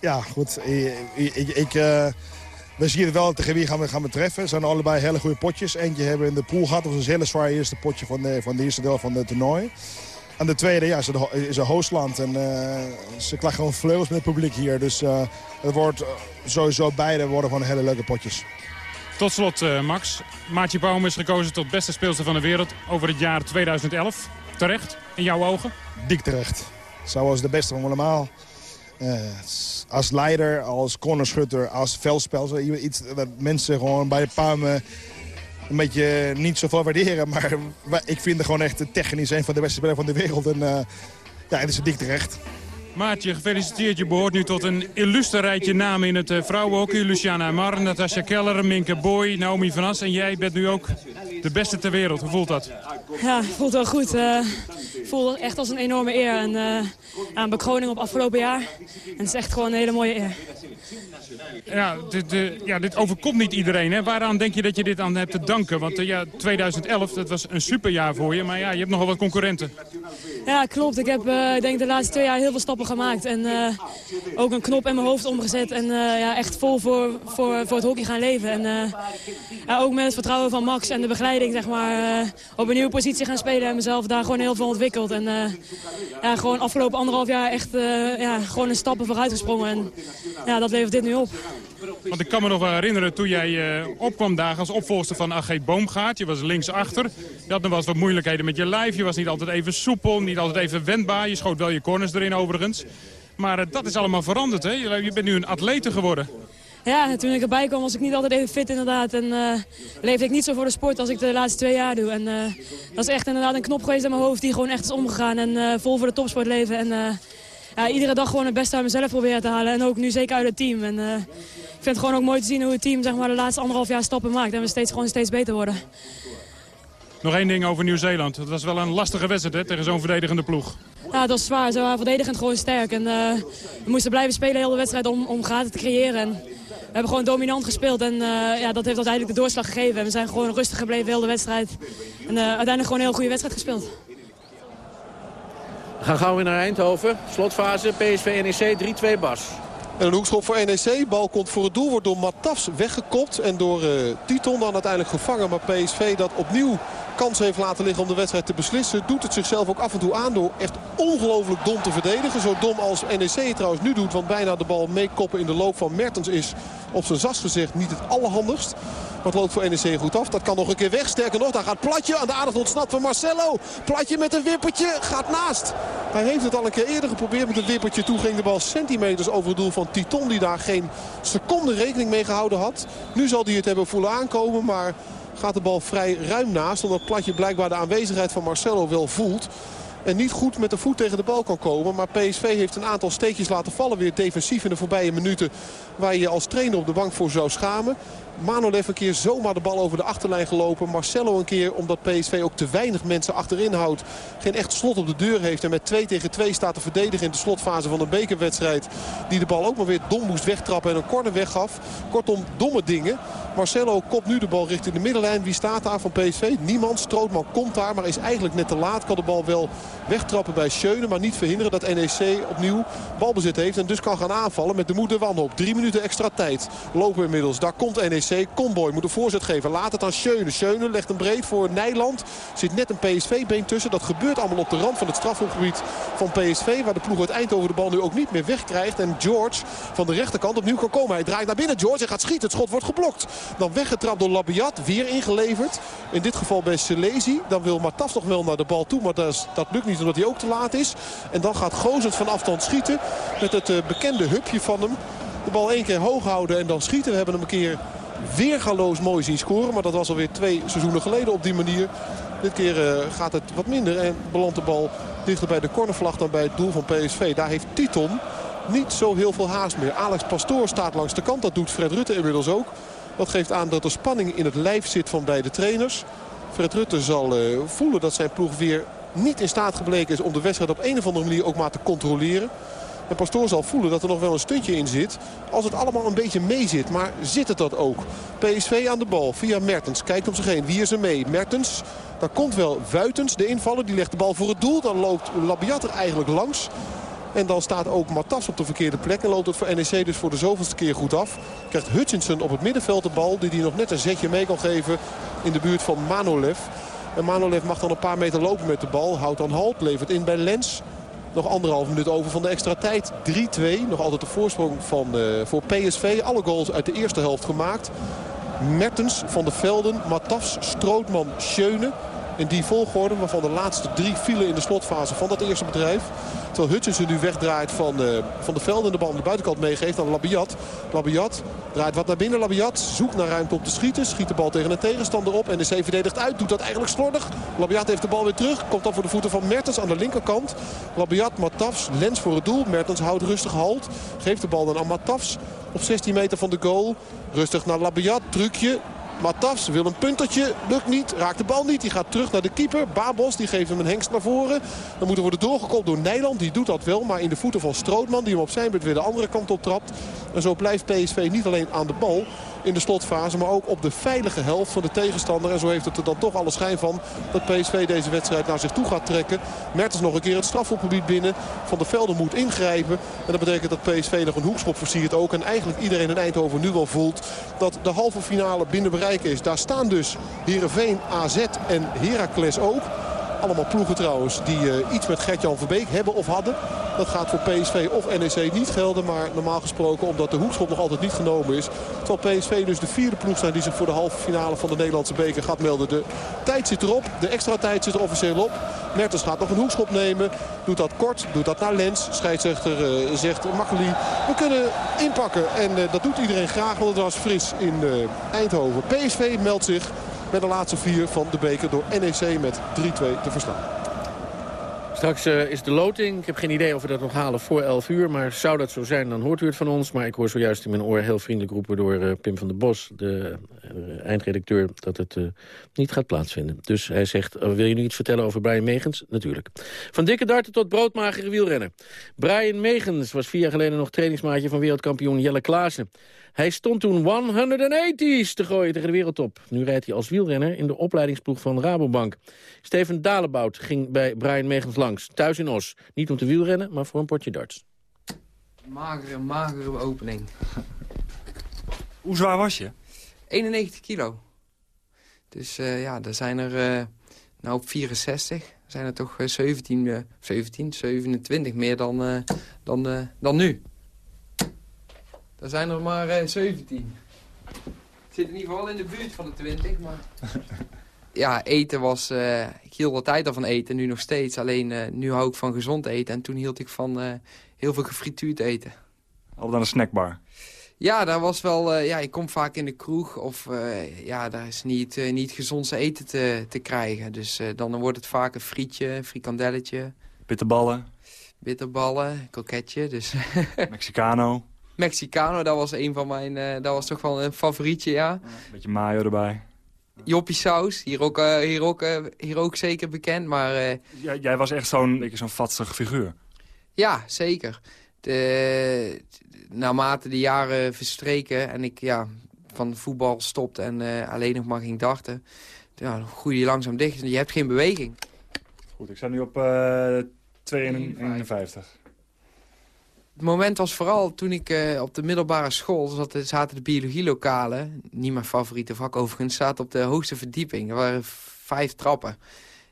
Ja, goed. Ik, ik, ik uh, we zien wel tegen wie gaan we, gaan we treffen. Het zijn allebei hele goede potjes. Eentje hebben we in de pool gehad. Dat was een hele zwaar eerste potje van de, van de eerste deel van het toernooi. En de tweede ja, is, het, is een hostland. En uh, ze krijgen gewoon vleugels met het publiek hier. Dus uh, het wordt sowieso beide worden gewoon hele leuke potjes. Tot slot, Max. Maartje Baum is gekozen tot beste speelster van de wereld over het jaar 2011. Terecht, in jouw ogen? Dik terecht. Zij was de beste van allemaal. Uh, als leider, als cornerschutter, als veldspel. Iets dat mensen gewoon bij de Paumen een beetje niet zoveel waarderen. Maar (laughs) ik vind er gewoon echt technisch een van de beste spelers van de wereld. En uh, ja, het is dik terecht. Maartje, gefeliciteerd. Je behoort nu tot een illustre rijtje namen in het uh, vrouwenhockey. Luciana Mar, Natasja Keller, Minke Boy, Naomi van As. En jij bent nu ook de beste ter wereld. Hoe voelt dat? Ja, voelt wel goed. Uh, voelt echt als een enorme eer. En, uh, aan bekroning op afgelopen jaar. En het is echt gewoon een hele mooie eer. Ja, dit, uh, ja, dit overkomt niet iedereen. Hè? Waaraan denk je dat je dit aan hebt te danken? Want ja, 2011, dat was een superjaar voor je. Maar ja, je hebt nogal wat concurrenten. Ja, klopt. Ik heb denk de laatste twee jaar heel veel stappen gemaakt. En ook een knop in mijn hoofd omgezet. En ja, echt vol voor, voor, voor het hockey gaan leven. En ja, ook met het vertrouwen van Max en de begeleiding zeg maar, op een nieuwe positie gaan spelen. En mezelf daar gewoon heel veel ontwikkeld. En ja, gewoon afgelopen anderhalf jaar echt ja, gewoon een stappen vooruit gesprongen. En ja, dat levert dit nu op. Want ik kan me nog wel herinneren toen jij uh, opkwam dagen als opvolger van Agent Boomgaard. Je was linksachter. Je had nog wel eens wat moeilijkheden met je lijf. Je was niet altijd even soepel, niet altijd even wendbaar. Je schoot wel je corners erin overigens. Maar uh, dat is allemaal veranderd, hè? Je, je bent nu een atlete geworden. Ja, toen ik erbij kwam was ik niet altijd even fit inderdaad. En uh, leefde ik niet zo voor de sport als ik de laatste twee jaar doe. En dat is echt inderdaad een knop geweest in mijn hoofd die gewoon echt is omgegaan. En vol voor de topsport leven. En ja, iedere dag gewoon het beste uit mezelf proberen te halen. En ook nu zeker uit het team. En ik vind het gewoon ook mooi te zien hoe het team zeg maar, de laatste anderhalf jaar stappen maakt. En we steeds, gewoon steeds beter worden. Nog één ding over Nieuw-Zeeland. Dat was wel een lastige wedstrijd hè, tegen zo'n verdedigende ploeg. Ja, het was zwaar. Ze waren verdedigend gewoon sterk. En, we moesten blijven spelen de hele wedstrijd om, om gaten te creëren. En, we hebben gewoon dominant gespeeld en uh, ja, dat heeft uiteindelijk de doorslag gegeven. En we zijn gewoon rustig gebleven heel de wedstrijd. En uh, uiteindelijk gewoon een heel goede wedstrijd gespeeld. We gaan gauw weer naar Eindhoven. Slotfase, PSV NEC 3-2 Bas. En een hoekschop voor NEC. Bal komt voor het doel. Wordt door Matafs weggekopt. En door uh, Titon dan uiteindelijk gevangen. Maar PSV dat opnieuw kans heeft laten liggen om de wedstrijd te beslissen. Doet het zichzelf ook af en toe aan door echt ongelooflijk dom te verdedigen. Zo dom als NEC trouwens nu doet. Want bijna de bal meekoppen in de loop van Mertens is op zijn zas gezegd niet het allerhandigst. Maar het loopt voor NEC goed af. Dat kan nog een keer weg. Sterker nog, daar gaat Platje aan de aardig ontsnapt van Marcelo. Platje met een wippertje gaat naast. Hij heeft het al een keer eerder geprobeerd met een wippertje. Toen ging de bal centimeters over het doel van Titon. Die daar geen seconde rekening mee gehouden had. Nu zal hij het hebben voelen aankomen. Maar gaat de bal vrij ruim naast. Omdat Platje blijkbaar de aanwezigheid van Marcelo wel voelt. En niet goed met de voet tegen de bal kan komen. Maar PSV heeft een aantal steekjes laten vallen weer defensief in de voorbije minuten. Waar je als trainer op de bank voor zou schamen. Manolev een keer zomaar de bal over de achterlijn gelopen. Marcelo een keer, omdat PSV ook te weinig mensen achterin houdt. Geen echt slot op de deur heeft. En met 2 tegen 2 staat te verdedigen in de slotfase van een bekerwedstrijd. Die de bal ook maar weer dom moest wegtrappen en een corner weggaf. Kortom, domme dingen. Marcelo kopt nu de bal richting de middenlijn. Wie staat daar van PSV? Niemand. Strootman komt daar, maar is eigenlijk net te laat. Kan de bal wel wegtrappen bij Schöne. Maar niet verhinderen dat NEC opnieuw balbezit heeft. En dus kan gaan aanvallen met de moeder wanhoop. Drie minuten extra tijd lopen inmiddels. Daar komt NEC. Comboy moet een voorzet geven. Laat het aan Schöne. Schöne legt een breed voor Nijland. Zit net een PSV-been tussen. Dat gebeurt allemaal op de rand van het strafhofgebied van PSV. Waar de ploeg uit Eindhoven de bal nu ook niet meer wegkrijgt. En George van de rechterkant opnieuw kan komen. Hij draait naar binnen. George en gaat schieten. Het schot wordt geblokt. Dan weggetrapt door Labiat. Weer ingeleverd. In dit geval bij Selezi. Dan wil Matas nog wel naar de bal toe. Maar dat, dat lukt niet omdat hij ook te laat is. En dan gaat Gozens van afstand schieten. Met het uh, bekende hupje van hem. De bal één keer hoog houden en dan schieten. We hebben hem een keer weergaloos mooi zien scoren. Maar dat was alweer twee seizoenen geleden op die manier. Dit keer uh, gaat het wat minder en belandt de bal dichter bij de cornervlag dan bij het doel van PSV. Daar heeft Titon niet zo heel veel haast meer. Alex Pastoor staat langs de kant. Dat doet Fred Rutte inmiddels ook. Dat geeft aan dat er spanning in het lijf zit van beide trainers. Fred Rutte zal uh, voelen dat zijn ploeg weer niet in staat gebleken is om de wedstrijd op een of andere manier ook maar te controleren. En Pastoor zal voelen dat er nog wel een stuntje in zit. Als het allemaal een beetje mee zit. Maar zit het dat ook? PSV aan de bal via Mertens. Kijkt om zich heen. Wie is er mee? Mertens. Daar komt wel Wuitens, de invaller. Die legt de bal voor het doel. Dan loopt Labiat er eigenlijk langs. En dan staat ook Matas op de verkeerde plek. En loopt het voor NEC dus voor de zoveelste keer goed af. Krijgt Hutchinson op het middenveld de bal. Die hij nog net een zetje mee kan geven in de buurt van Manolev. En Manolev mag dan een paar meter lopen met de bal. Houdt dan halt. Levert in bij Lens. Nog anderhalf minuut over van de extra tijd. 3-2. Nog altijd de voorsprong van, uh, voor PSV. Alle goals uit de eerste helft gemaakt. Mertens, Van de Velden, Matafs, Strootman, Schöne. In die volgorde waarvan de laatste drie vielen in de slotfase van dat eerste bedrijf. Terwijl Hutchinson nu wegdraait van, uh, van de velden en de bal aan de buitenkant meegeeft aan Labiat. Labiat draait wat naar binnen. Labiat zoekt naar ruimte om te schieten. Schiet de bal tegen een tegenstander op. En de C verdedigt uit. Doet dat eigenlijk slordig. Labiat heeft de bal weer terug. Komt dan voor de voeten van Mertens aan de linkerkant. Labiat, Matafs, Lens voor het doel. Mertens houdt rustig halt. Geeft de bal dan aan Matafs op 16 meter van de goal. Rustig naar Labiat. Trucje. Matas wil een puntertje, lukt niet, raakt de bal niet. Die gaat terug naar de keeper. Babos die geeft hem een hengst naar voren. Dan moet er worden doorgekopt door Nijland. Die doet dat wel, maar in de voeten van Strootman. Die hem op zijn beurt weer de andere kant op trapt. En zo blijft PSV niet alleen aan de bal in de slotfase. Maar ook op de veilige helft van de tegenstander. En zo heeft het er dan toch alle schijn van dat PSV deze wedstrijd naar zich toe gaat trekken. Mertens nog een keer het strafhofgebied binnen. Van der Velden moet ingrijpen. En dat betekent dat PSV nog een hoekschop versiert ook. En eigenlijk iedereen in Eindhoven nu wel voelt dat de halve finale binnen bereik is. Daar staan dus Heerenveen, AZ en Heracles ook. Allemaal ploegen trouwens die uh, iets met Gert-Jan Verbeek hebben of hadden. Dat gaat voor PSV of NEC niet gelden. Maar normaal gesproken, omdat de hoekschop nog altijd niet genomen is... zal PSV dus de vierde ploeg zijn die zich voor de halve finale van de Nederlandse beker gaat melden. De tijd zit erop. De extra tijd zit er officieel op. Mertens gaat nog een hoekschop nemen. Doet dat kort. Doet dat naar Lens. Scheidsrechter uh, zegt Makkeli. We kunnen inpakken. En uh, dat doet iedereen graag. Want het was fris in Eindhoven. PSV meldt zich met de laatste vier van de beker door NEC met 3-2 te verslaan. Straks uh, is de loting. Ik heb geen idee of we dat nog halen voor 11 uur. Maar zou dat zo zijn, dan hoort u het van ons. Maar ik hoor zojuist in mijn oor heel vriendelijk roepen door uh, Pim van der Bos... de uh, eindredacteur, dat het niet gaat plaatsvinden. Dus hij zegt, wil je nu iets vertellen over Brian Megens? Natuurlijk. Van dikke darten tot broodmagere wielrennen. Brian Megens was vier jaar geleden nog trainingsmaatje van wereldkampioen Jelle Klaassen. Hij stond toen 180's te gooien tegen de wereldtop. Nu rijdt hij als wielrenner in de opleidingsploeg van Rabobank. Steven Dalebout ging bij Brian Megens langs, thuis in Os. Niet om te wielrennen, maar voor een potje darts. Magere, magere opening. (laughs) Hoe zwaar was je? 91 kilo. Dus eh, ja, er zijn er eh, nou op 64 zijn er toch eh, 17, eh, 17, 27 meer dan, eh, dan, dan nu. Er zijn er maar eh, 17. Ik zit in ieder geval in de buurt van de 20, maar... (laughs) ja, eten was... eh, ik hield altijd al van eten, nu nog steeds. Alleen eh, nu hou ik van gezond eten. En toen hield ik van eh, heel veel gefrituurd eten. Altijd aan een snackbar. Ja, daar was wel... eh, ja, ik kom vaak in de kroeg of eh, ja, daar is niet, eh, niet gezondse eten te, te krijgen. Dus eh, dan wordt het vaak een frietje, een frikandelletje, Bitterballen, bitterballen, koketje. Dus (laughs) Mexicano, Mexicano, dat was een van mijn... eh, dat was toch wel een favorietje, ja. een beetje mayo erbij. Joppie saus, hier ook, eh, hier ook, eh, hier ook zeker bekend, maar... eh, Ja, jij was echt zo'n zo'n vatsig figuur. Ja, zeker. De, naarmate de jaren verstreken en ik ja, van voetbal stopte en eh, alleen nog maar ging darten... Ja, groei je langzaam dicht en je hebt geen beweging. Goed, ik sta nu op eh 2,51. Het moment was vooral toen ik eh, op de middelbare school zat, zaten de biologielokalen. Niet mijn favoriete vak overigens, zaten op de hoogste verdieping. Er waren vijf trappen.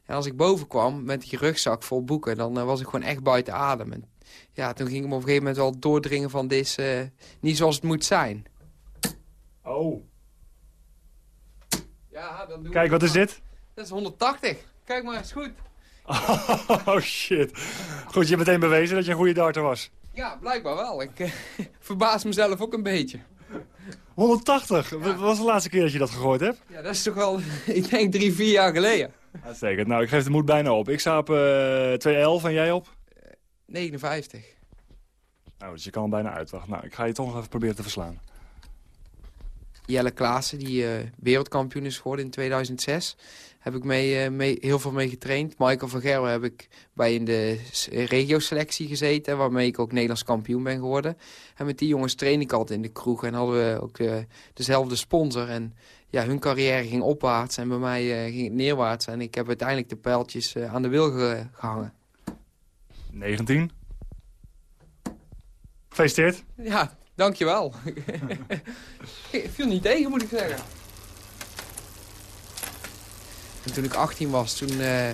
En als ik boven kwam met die rugzak vol boeken, dan eh, was ik gewoon echt buiten adem. En ja, toen ging ik me op een gegeven moment wel doordringen van dit is eh, niet zoals het moet zijn. Oh. Ja, dan Kijk, wat is dit? Dat is 180. Kijk maar, is goed. (laughs) Oh shit. Goed, je hebt meteen bewezen dat je een goede darter was. Ja, blijkbaar wel. Ik eh, (laughs) verbaas mezelf ook een beetje. 180? Wat was de laatste keer dat je dat gegooid hebt? Ja, dat is toch wel, (laughs) ik denk drie, vier jaar geleden. Uitstekend. Nou, ik geef de moed bijna op. Ik sta op eh 2,11 en jij op? 59. Nou, dus je kan bijna uitwachten. Nou, ik ga je toch nog even proberen te verslaan. Jelle Klaassen, die eh, wereldkampioen is geworden in 2006. Heb ik mee, eh, mee, heel veel mee getraind. Michael van Gerwen heb ik bij in de regioselectie gezeten... waarmee ik ook Nederlands kampioen ben geworden. En met die jongens train ik altijd in de kroeg. En hadden we ook eh, dezelfde sponsor. En ja, hun carrière ging opwaarts en bij mij eh, ging het neerwaarts. En ik heb uiteindelijk de pijltjes aan de wil ge- gehangen. 19. Gefeliciteerd. Ja, dankjewel. (laughs) Ik viel niet tegen, moet ik zeggen. En toen ik 18 was, toen eh,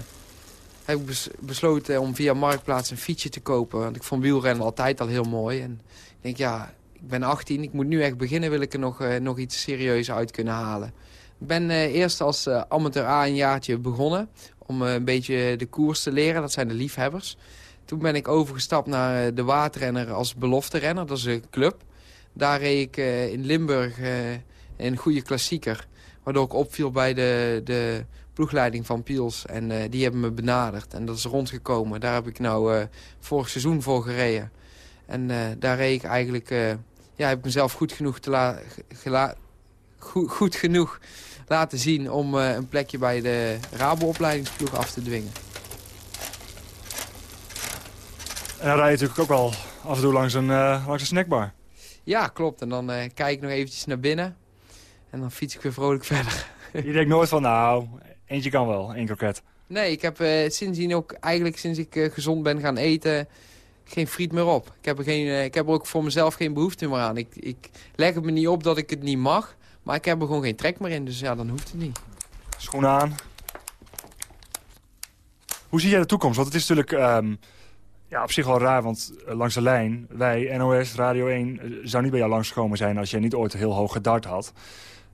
heb ik bes- besloten om via Marktplaats een fietsje te kopen. Want ik vond wielrennen altijd al heel mooi. En ik denk, ja, ik ben 18, ik moet nu echt beginnen, wil ik er nog, eh, nog iets serieus uit kunnen halen. Ik ben eh, eerst als amateur A een jaartje begonnen om een beetje de koers te leren. Dat zijn de liefhebbers. Toen ben ik overgestapt naar de waterrenner als belofte renner. Dat is een club. Daar reed ik in Limburg een goede klassieker. Waardoor ik opviel bij de, de ploegleiding van Piels. En eh, die hebben me benaderd. En dat is rondgekomen. Daar heb ik nou eh, vorig seizoen voor gereden. En eh, daar reed ik eigenlijk... ja, heb ik mezelf goed genoeg, te goed, goed genoeg laten zien... om een plekje bij de Rabo-opleidingsploeg af te dwingen. En dan rij je natuurlijk ook wel af en toe langs een, langs een snackbar. Ja, klopt. En dan kijk ik nog eventjes naar binnen. En dan fiets ik weer vrolijk (laughs) verder. Je denkt nooit van, nou, eentje kan wel, één kroket. Nee, ik heb eh, sindsdien ook eigenlijk sinds ik eh, gezond ben gaan eten geen friet meer op. Ik heb, er geen, eh, ik heb er ook voor mezelf geen behoefte meer aan. Ik, ik leg het me niet op dat ik het niet mag, maar ik heb er gewoon geen trek meer in. Dus ja, dan hoeft het niet. Schoenen aan. Hoe zie jij de toekomst? Want het is natuurlijk ehm, ja, op zich wel raar, want langs de lijn... wij, NOS, Radio 1, eh, zou niet bij jou langsgekomen zijn... als jij niet ooit heel hoog gedart had.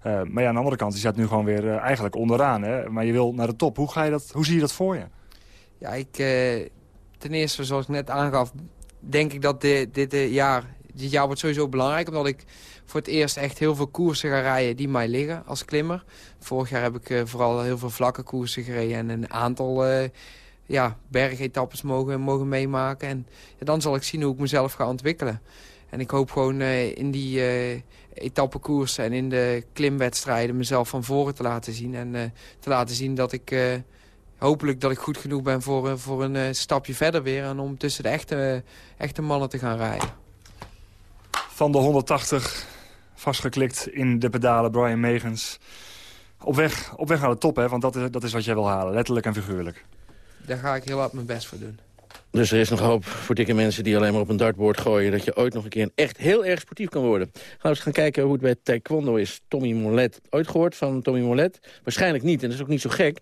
Eh, maar ja, aan de andere kant, je staat nu gewoon weer eh, eigenlijk onderaan. Hè? Maar je wil naar de top. Hoe, ga je dat, hoe zie je dat voor je? Ja, ik, eh, ten eerste, zoals ik net aangaf, denk ik dat dit, dit, jaar, dit jaar wordt sowieso belangrijk. Omdat ik voor het eerst echt heel veel koersen ga rijden die mij liggen als klimmer. Vorig jaar heb ik vooral heel veel vlakke koersen gereden en een aantal ja, bergetappes mogen, mogen meemaken. En dan zal ik zien hoe ik mezelf ga ontwikkelen. En ik hoop gewoon in die etappekoersen en in de klimwedstrijden mezelf van voren te laten zien. En eh, te laten zien dat ik... eh, hopelijk dat ik goed genoeg ben voor, eh, voor een stapje verder weer... en om tussen de echte, echte mannen te gaan rijden. Van de 180 vastgeklikt in de pedalen, Brian Megens. Op weg, op weg naar de top, hè? want dat is, dat is wat jij wil halen, letterlijk en figuurlijk. Daar ga ik heel hard mijn best voor doen. Dus er is nog hoop voor dikke mensen die alleen maar op een dartboard gooien... dat je ooit nog een keer echt heel erg sportief kan worden. Gaan we eens gaan kijken hoe het bij taekwondo is. Tommy Molet. Ooit gehoord van Tommy Molet? Waarschijnlijk niet, en dat is ook niet zo gek.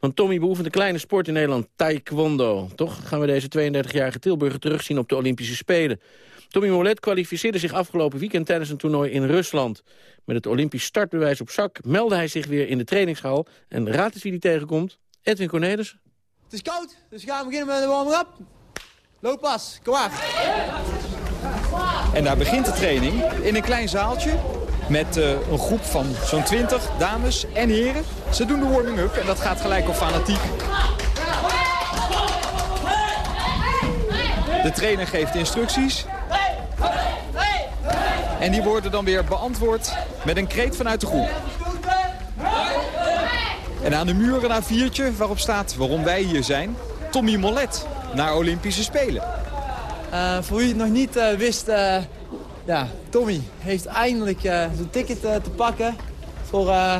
Want Tommy beoefent een kleine sport in Nederland, taekwondo. Toch gaan we deze 32-jarige Tilburger terugzien op de Olympische Spelen. Tommy Molet kwalificeerde zich afgelopen weekend tijdens een toernooi in Rusland. Met het Olympisch startbewijs op zak meldde hij zich weer in de trainingshal. En raad eens wie die tegenkomt. Edwin Cornelis. Het is koud, dus we gaan beginnen met de warming-up. Looppas, kom maar. En daar begint de training in een klein zaaltje met eh, een groep van zo'n 20 dames en heren. Ze doen de warming-up en dat gaat gelijk op fanatiek. De trainer geeft instructies. En die worden dan weer beantwoord met een kreet vanuit de groep. En aan de muur een A4'tje waarop staat waarom wij hier zijn. Tommy Mollet naar Olympische Spelen. Eh, voor wie het nog niet eh, wist, eh, ja, Tommy heeft eindelijk eh, zijn ticket eh, te pakken voor eh,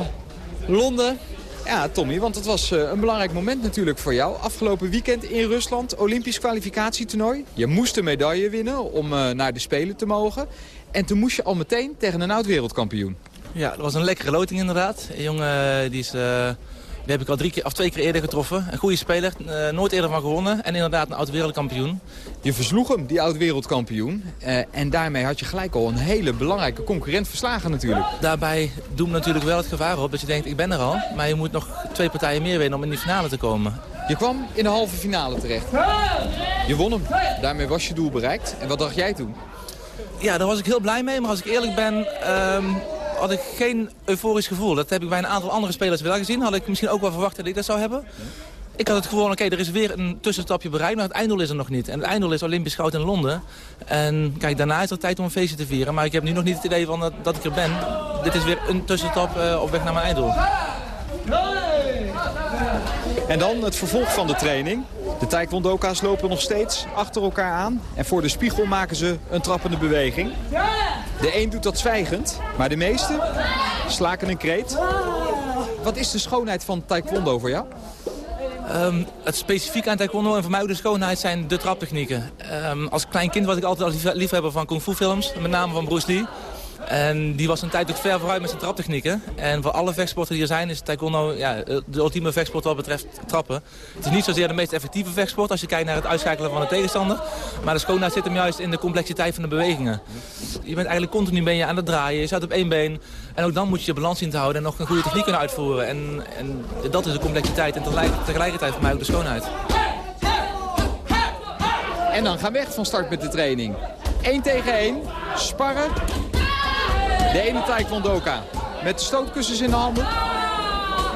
Londen. Ja, Tommy, want het was eh, een belangrijk moment natuurlijk voor jou. Afgelopen weekend in Rusland, Olympisch kwalificatietoernooi. Je moest een medaille winnen om eh, naar de Spelen te mogen. En toen moest je al meteen tegen een oud-wereldkampioen. Ja, dat was een lekkere loting inderdaad. Een jongen die is... die heb ik al drie keer, of twee keer eerder getroffen. Een goede speler, eh, nooit eerder van gewonnen. En inderdaad een oud-wereldkampioen. Je versloeg hem, die oud-wereldkampioen. Eh, en daarmee had je gelijk al een hele belangrijke concurrent verslagen natuurlijk. Daarbij doet natuurlijk wel het gevaar op dat je denkt, ik ben er al. Maar je moet nog twee partijen meer winnen om in die finale te komen. Je kwam in de halve finale terecht. Je won hem. Daarmee was je doel bereikt. En wat dacht jij toen? Ja, daar was ik heel blij mee. Maar als ik eerlijk ben, ehm, had ik geen euforisch gevoel. Dat heb ik bij een aantal andere spelers wel gezien. Had ik misschien ook wel verwacht dat ik dat zou hebben. Ik had het gewoon, oké, er is weer een tussenstapje bereikt, maar het einddoel is er nog niet. En het einddoel is Olympisch goud in Londen. En kijk, daarna is het tijd om een feestje te vieren. Maar ik heb nu nog niet het idee van dat, dat ik er ben. Dit is weer een tussenstap eh, op weg naar mijn einddoel. En dan het vervolg van de training. De taekwondoka's lopen nog steeds achter elkaar aan. En voor de spiegel maken ze een trappende beweging. De een doet dat zwijgend, maar de meesten slaken een kreet. Wat is de schoonheid van taekwondo voor jou? Ehm, het specifiek aan taekwondo en voor mij ook de schoonheid zijn de traptechnieken. Ehm, als klein kind was ik altijd al lief- liefhebber van kung fu films, met name van Bruce Lee. En die was een tijd ook ver vooruit met zijn traptechnieken. En voor alle vechtsporten die er zijn is taekwondo ja, de ultieme vechtsport wat betreft trappen. Het is niet zozeer de meest effectieve vechtsport als je kijkt naar het uitschakelen van de tegenstander. Maar de schoonheid zit hem juist in de complexiteit van de bewegingen. Je bent eigenlijk continu ben je aan het draaien, je staat op één been. En ook dan moet je je balans zien te houden en nog een goede techniek kunnen uitvoeren. En, en dat is de complexiteit en tegelijk- tegelijkertijd voor mij ook de schoonheid. En dan gaan we echt van start met de training. Eén tegen één, sparren. De ene taekwondoka met de stootkussens in de handen.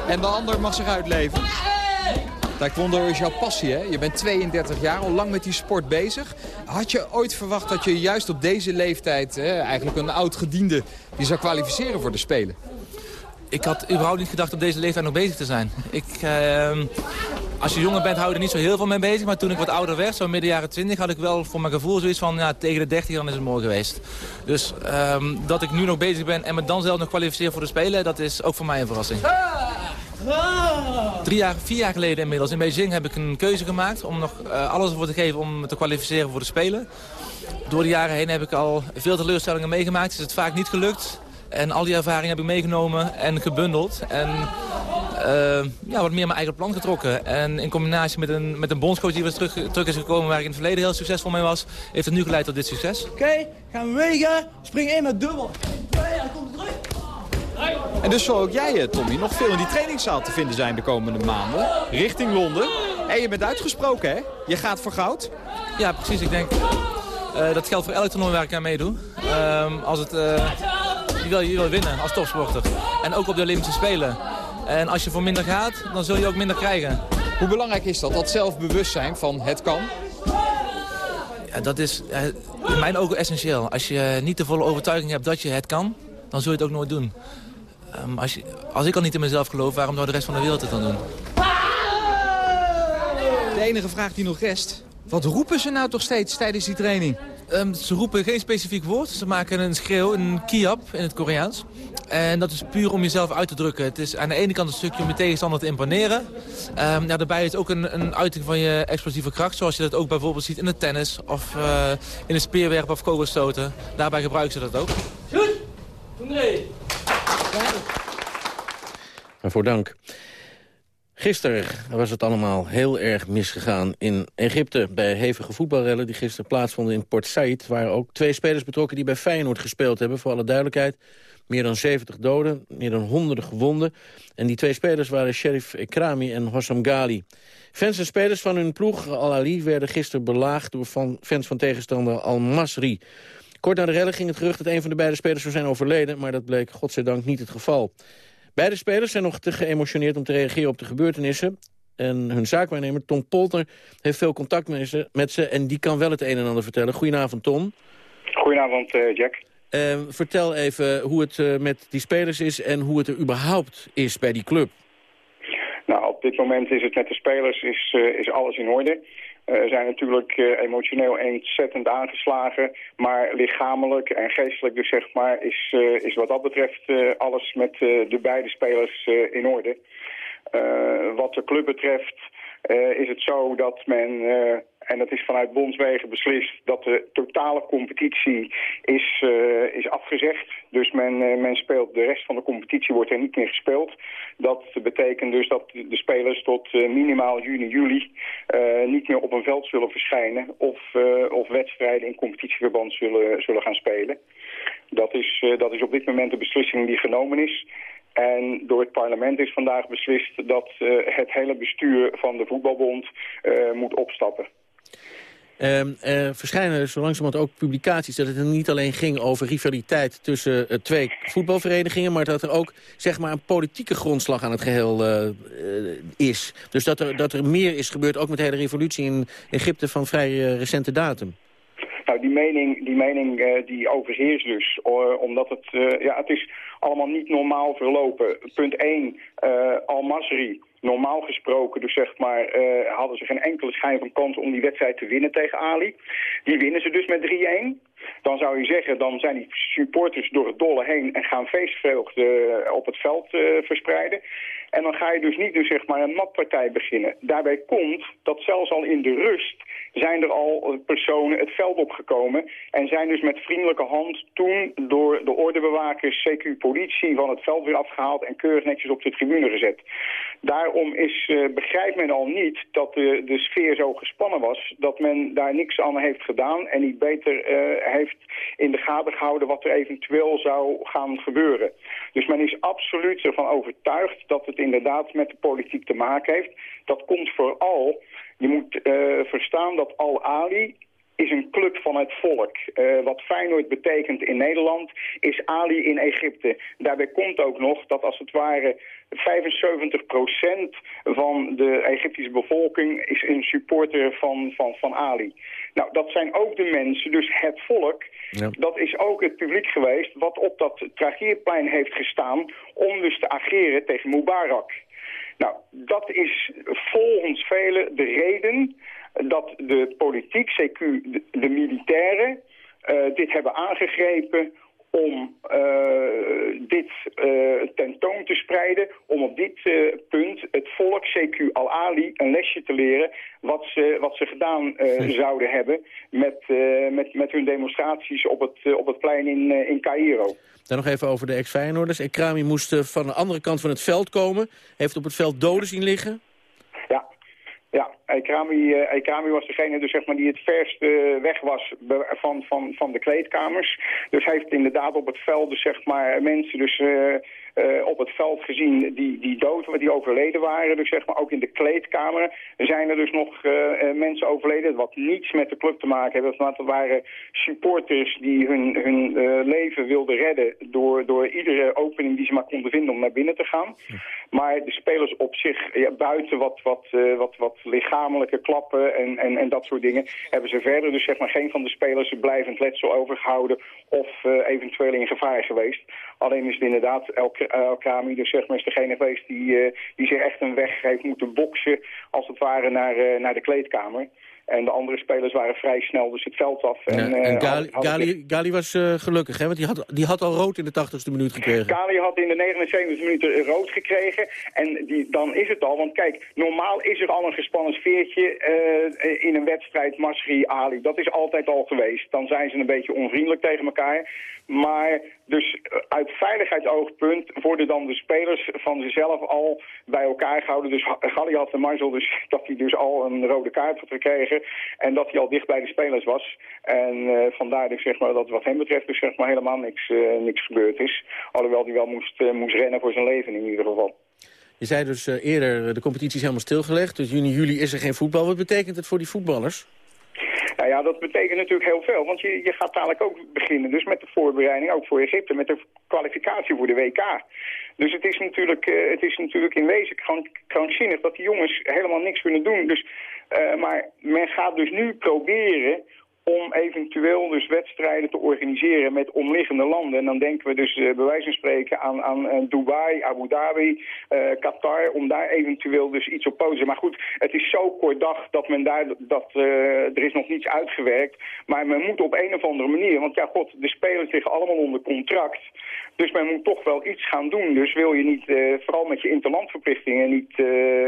En de ander mag zich uitleven. Taekwondo is jouw passie, hè? Je bent 32 jaar, al lang met die sport bezig. Had je ooit verwacht dat je juist op deze leeftijd... Hè, eigenlijk een oud-gediende, je zou kwalificeren voor de Spelen? Ik had überhaupt niet gedacht op deze leeftijd nog bezig te zijn. Ik, ehm, als je jonger bent hou je er niet zo heel veel mee bezig. Maar toen ik wat ouder werd, zo midden jaren 20, had ik wel voor mijn gevoel zoiets van... Ja, tegen de 30 dan is het mooi geweest. Dus ehm, dat ik nu nog bezig ben en me dan zelf nog kwalificeer voor de Spelen... dat is ook voor mij een verrassing. Drie jaar, vier jaar geleden inmiddels in Beijing heb ik een keuze gemaakt... om nog eh, alles ervoor te geven om me te kwalificeren voor de Spelen. Door de jaren heen heb ik al veel teleurstellingen meegemaakt. Is het vaak niet gelukt. En al die ervaring heb ik meegenomen en gebundeld. En eh, ja, wat meer mijn eigen plan getrokken. En in combinatie met een, met een bondscoach die weer terug, terug is gekomen... waar ik in het verleden heel succesvol mee was... heeft het nu geleid tot dit succes. Oké, gaan we bewegen. Spring in met dubbel. Ja, komt terug. En dus zal ook jij, eh, Tommy, nog veel in die trainingszaal te vinden zijn de komende maanden. Richting Londen. En je bent uitgesproken, hè? Je gaat voor goud. Ja, precies. Ik denk dat geldt voor elk toernooi waar ik aan meedoe. Ehm, als het, eh, je, wil, je wil winnen als topsporter. En ook op de Olympische Spelen. En als je voor minder gaat, dan zul je ook minder krijgen. Hoe belangrijk is dat, dat zelfbewustzijn van het kan? Ja, dat is eh, in mijn ogen essentieel. Als je niet de volle overtuiging hebt dat je het kan, dan zul je het ook nooit doen. Ehm, als, je, als ik al niet in mezelf geloof, waarom zou de rest van de wereld het dan doen? De enige vraag die nog rest. Wat roepen ze nou toch steeds tijdens die training? Ehm, ze roepen geen specifiek woord. Ze maken een schreeuw, een kiap in het Koreaans. En dat is puur om jezelf uit te drukken. Het is aan de ene kant een stukje om je tegenstander te imponeren. Ehm ja, daarbij is het ook een, een uiting van je explosieve kracht. Zoals je dat ook bijvoorbeeld ziet in het tennis of eh, in het speerwerpen of kogelstoten. Daarbij gebruiken ze dat ook. Goed, Waarvoor dank. Gisteren was het allemaal heel erg misgegaan in Egypte... bij hevige voetbalrellen die gisteren plaatsvonden in Port Said... waren ook twee spelers betrokken die bij Feyenoord gespeeld hebben... voor alle duidelijkheid. Meer dan 70 doden, meer dan honderden gewonden. En die twee spelers waren Sheriff Ekrami en Hossam Ghali. Fans en spelers van hun ploeg, Al-Ali, werden gisteren belaagd... door fan- fans van tegenstander Al-Masri. Kort na de rellen ging het gerucht dat een van de beide spelers zou zijn overleden... maar dat bleek godzijdank niet het geval. Beide spelers zijn nog te geëmotioneerd om te reageren op de gebeurtenissen. En hun zaakwaarnemer Tom Polter heeft veel contact met ze, met ze... en die kan wel het een en ander vertellen. Goedenavond, Tom. Goedenavond, eh, Jack. Eh, vertel even hoe het eh, met die spelers is... en hoe het er überhaupt is bij die club. Nou, op dit moment is het met de spelers is, eh, is alles in orde. Eh, zijn natuurlijk eh, emotioneel ontzettend aangeslagen, maar lichamelijk en geestelijk dus zeg maar is, eh, is wat dat betreft alles met de beide spelers in orde. Wat de club betreft is het zo dat men, en dat is vanuit bondswegen beslist, dat de totale competitie is, eh, is afgezegd. Dus men, eh, men speelt, de rest van de competitie wordt er niet meer gespeeld. Dat betekent dus dat de spelers tot eh, minimaal juni, juli niet meer op een veld zullen verschijnen of, of wedstrijden in competitieverband zullen, zullen gaan spelen. Dat is, dat is op dit moment de beslissing die genomen is. En door het parlement is vandaag beslist dat het hele bestuur van de voetbalbond moet opstappen. Ehm, er zo langzamerhand ook publicaties dat het niet alleen ging over rivaliteit tussen eh, twee voetbalverenigingen, maar dat er ook zeg maar, een politieke grondslag aan het geheel eh, eh, is. Dus dat er, dat er meer is gebeurd, ook met de hele revolutie in Egypte van vrij recente datum. Nou, die mening, die, mening die overheerst dus, omdat het, ja, het is allemaal niet normaal verlopen. Punt 1, Al-Masri, normaal gesproken, dus zeg maar, eh, hadden ze geen enkele schijn van kans om die wedstrijd te winnen tegen Ali. Die winnen ze dus met 3-1. Dan zou je zeggen, dan zijn die supporters door het dolle heen en gaan feestvreugde eh, op het veld eh, verspreiden. En dan ga je dus niet dus zeg maar een matpartij beginnen. Daarbij komt dat zelfs al in de rust zijn er al personen het veld opgekomen en zijn dus met vriendelijke hand toen door de ordebewakers, CQ politie, van het veld weer afgehaald en keurig netjes op de tribune gezet. Daarom is, eh, begrijpt men al niet dat de, de sfeer zo gespannen was, dat men daar niks aan heeft gedaan en niet beter eh, heeft in de gaten gehouden wat er eventueel zou gaan gebeuren. Dus men is absoluut ervan overtuigd dat het inderdaad met de politiek te maken heeft. Dat komt vooral, je moet eh, verstaan dat Al-Ali is een club van het volk. Wat Feyenoord betekent in Nederland, is Ali in Egypte. Daarbij komt ook nog dat als het ware 75% van de Egyptische bevolking is een supporter van, van, van Ali. Nou, dat zijn ook de mensen, dus het volk, dat is ook het publiek geweest... wat op dat tragierplein heeft gestaan om dus te ageren tegen Mubarak. Nou, dat is volgens velen de reden dat de politiek, CQ de, de militairen, eh, dit hebben aangegrepen om eh, dit eh, tentoon te spreiden, om op dit eh, punt het volk, CQ al-Ali, een lesje te leren wat ze, wat ze gedaan eh, zouden hebben met, met, met hun demonstraties op het, op het plein in, in Cairo. Dan nog even over de ex-Feyenoorders. Ekrami moest van de andere kant van het veld komen. Heeft op het veld doden zien liggen. Ja. Ekrami, eh, Ekrami was degene dus, zeg maar, die het verst eh, weg was van, van, van de kleedkamers. Dus hij heeft inderdaad op het veld dus, zeg maar, mensen dus, eh, op het veld gezien die, die dood die overleden waren. Dus zeg maar, ook in de kleedkamer zijn er dus nog eh, eh, mensen overleden wat niets met de club te maken hebben. Want het waren supporters die hun, hun leven wilden redden door, door iedere opening die ze maar konden vinden om naar binnen te gaan. Maar de spelers op zich, buiten wat, wat, wat, wat lichamelijke klappen en, en, en dat soort dingen, hebben ze verder dus zeg maar geen van de spelers blijvend letsel overgehouden of eventueel in gevaar geweest. Alleen is het inderdaad El, El Krami dus zeg maar is degene geweest die, eh, die zich echt een weg heeft moeten boksen als het ware naar, eh, naar de kleedkamer. En de andere spelers waren vrij snel dus het veld af. En, Ja, eh, en Gali, Gali, Gali was eh, gelukkig, hè? want die had, die had al rood in de 80ste minuut gekregen. Kali had in de 79 minuten rood gekregen. En die, dan is het al. Want kijk, normaal is er al een gespannen sfeertje eh, in een wedstrijd Masri Ali. Dat is altijd al geweest. Dan zijn ze een beetje onvriendelijk tegen elkaar. Maar dus eh, uit veiligheidsoogpunt worden dan de spelers van zichzelf al bij elkaar gehouden. Dus Gali had de mazzel dus (laughs) dat hij dus al een rode kaart had gekregen. En dat hij al dicht bij de spelers was. En eh, vandaar dus zeg maar, dat wat hem betreft dus zeg maar helemaal niks, eh, niks gebeurd is. Alhoewel hij wel moest, eh, moest rennen voor zijn leven in ieder geval. Je zei dus eerder, de competitie is helemaal stilgelegd. Dus juni, juli is er geen voetbal. Wat betekent het voor die voetballers? Nou ja, dat betekent natuurlijk heel veel, want je, je gaat dadelijk ook beginnen dus met de voorbereiding, ook voor Egypte, met de kwalificatie voor de WK. Dus het is natuurlijk, het is natuurlijk in wezen gewoon krankzinnig dat die jongens helemaal niks kunnen doen. Dus, maar men gaat dus nu proberen om eventueel dus wedstrijden te organiseren met omliggende landen. En dan denken we dus eh, bij wijze van spreken aan, aan eh, Dubai, Abu Dhabi, eh, Qatar, om daar eventueel dus iets op poten. Maar goed, het is zo kort dag dat men daar, dat, er is nog niets uitgewerkt. Maar men moet op een of andere manier, want ja god, de spelers liggen allemaal onder contract. Dus men moet toch wel iets gaan doen. Dus wil je niet, vooral met je interlandverplichtingen, niet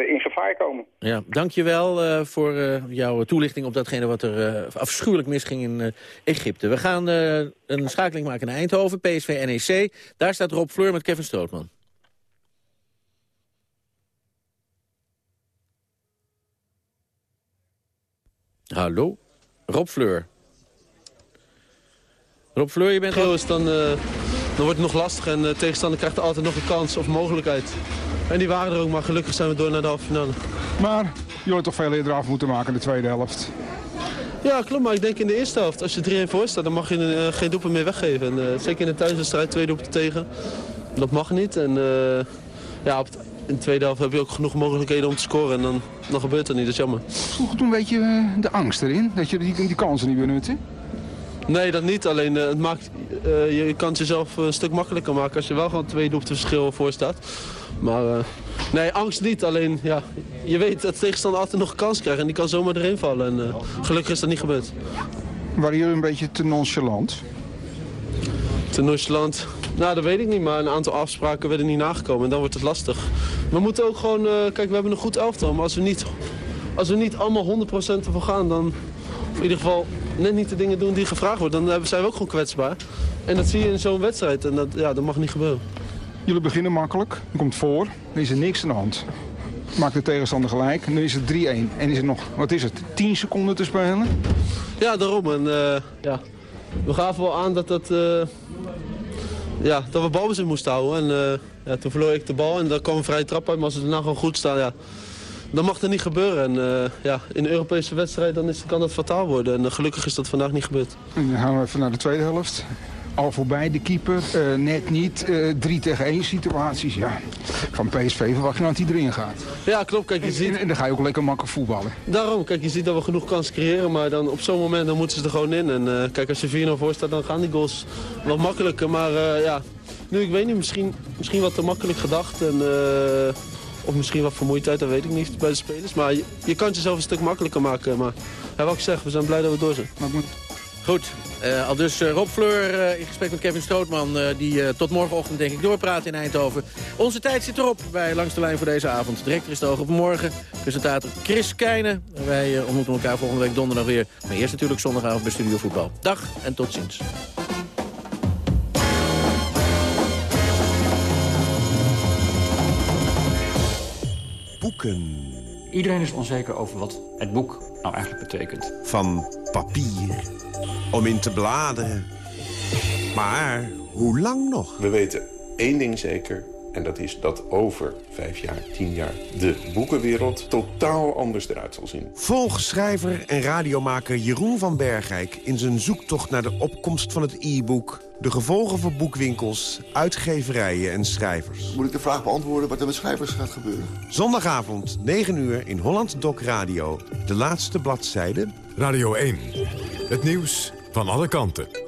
in gevaar komen. Ja, dankjewel voor jouw toelichting op datgene wat er afschuwelijk misging in eh, Egypte. We gaan eh, een schakeling maken naar Eindhoven, PSV NEC. Daar staat Rob Fleur met Kevin Strootman. Hallo, Rob Fleur. Rob Fleur, je bent... Is dan, eh, dan wordt het nog lastig en de tegenstander krijgt altijd nog een kans of mogelijkheid. En die waren er ook, maar gelukkig zijn we door naar de halve finale. Maar je had toch veel eerder af moeten maken in de tweede helft. Ja, klopt, maar ik denk in de eerste helft, als je 3-1 voor staat, dan mag je eh, geen doelpunt meer weggeven. En, eh, zeker in de thuiswedstrijd, twee doelpunten tegen. Dat mag niet. En eh, ja, op het- in de tweede helft heb je ook genoeg mogelijkheden om te scoren en dan, dan gebeurt het niet, dat is jammer. Sloeg toen een beetje de angst erin, dat je die, die kansen niet benutte? Nee, dat niet. Alleen het maakt, je kan het jezelf een stuk makkelijker maken als je wel gewoon twee doelpunten verschil voor staat. Maar nee, angst niet. Alleen ja, je weet dat de tegenstander altijd nog een kans krijgt en die kan zomaar erin vallen. En eh, gelukkig is dat niet gebeurd. Waren jullie een beetje te nonchalant? Te nonchalant? Nou, dat weet ik niet, maar een aantal afspraken werden niet nagekomen en dan wordt het lastig. We moeten ook gewoon, eh, kijk, we hebben een goed elftal, maar als we niet, als we niet allemaal 100% ervoor gaan, dan in ieder geval net niet de dingen doen die gevraagd worden, dan zijn we ook gewoon kwetsbaar. En dat zie je in zo'n wedstrijd en dat, ja, dat mag niet gebeuren. Jullie beginnen makkelijk, je komt voor, dan is er niks aan de hand. Maakt de tegenstander gelijk dan is het 3-1. En is het nog, wat is het, 10 seconden te spelen? Ja, daarom. En, eh, ja. We gaven wel aan dat, dat, eh, ja, dat we balbezit moesten houden. En eh, ja, toen verloor ik de bal en daar kwam een vrije trap uit. Maar als we daarna gewoon goed staan, ja, dan mag dat niet gebeuren. En ja, in een Europese wedstrijd dan is, kan dat fataal worden. En gelukkig is dat vandaag niet gebeurd. En dan gaan we even naar de tweede helft. Al voorbij de keeper, eh, net niet. eh 3 tegen 1 situaties, ja. Van PSV verwacht je nou dat hij erin gaat. Ja, klopt. Kijk, je ziet... En, en dan ga je ook lekker makkelijk voetballen. Daarom, kijk, je ziet dat we genoeg kansen creëren, maar dan op zo'n moment dan moeten ze er gewoon in. En eh, kijk, als je 4-0 voor staat, dan gaan die goals wat makkelijker. Maar ja, nu, ik weet niet, misschien, misschien wat te makkelijk gedacht. En, of misschien wat vermoeidheid, dat weet ik niet bij de spelers. Maar je, je kan het jezelf een stuk makkelijker maken. Maar ja, wat ik zeg, we zijn blij dat we door zijn. Goed, eh, al dus eh, Rob Fleur eh, in gesprek met Kevin Strootman... die tot morgenochtend denk ik doorpraat in Eindhoven. Onze tijd zit erop bij Langs de Lijn voor deze avond. Directeur is het oog op morgen. Presentator Chris Keijnen. Wij ontmoeten elkaar volgende week donderdag weer. Maar eerst natuurlijk zondagavond bij Studio Voetbal. Dag en tot ziens. Boeken. Iedereen is onzeker over wat het boek nou eigenlijk betekent. Van papier. Om in te bladeren. Maar hoe lang nog? We weten één ding zeker. En dat is dat over vijf jaar, tien jaar... de boekenwereld totaal anders eruit zal zien. Volg schrijver en radiomaker Jeroen van Bergijk... in zijn zoektocht naar de opkomst van het e-book... de gevolgen voor boekwinkels, uitgeverijen en schrijvers. Moet ik de vraag beantwoorden wat er met schrijvers gaat gebeuren? Zondagavond, 9 uur, in Holland Doc Radio. De laatste bladzijde. Radio 1. Het nieuws van alle kanten.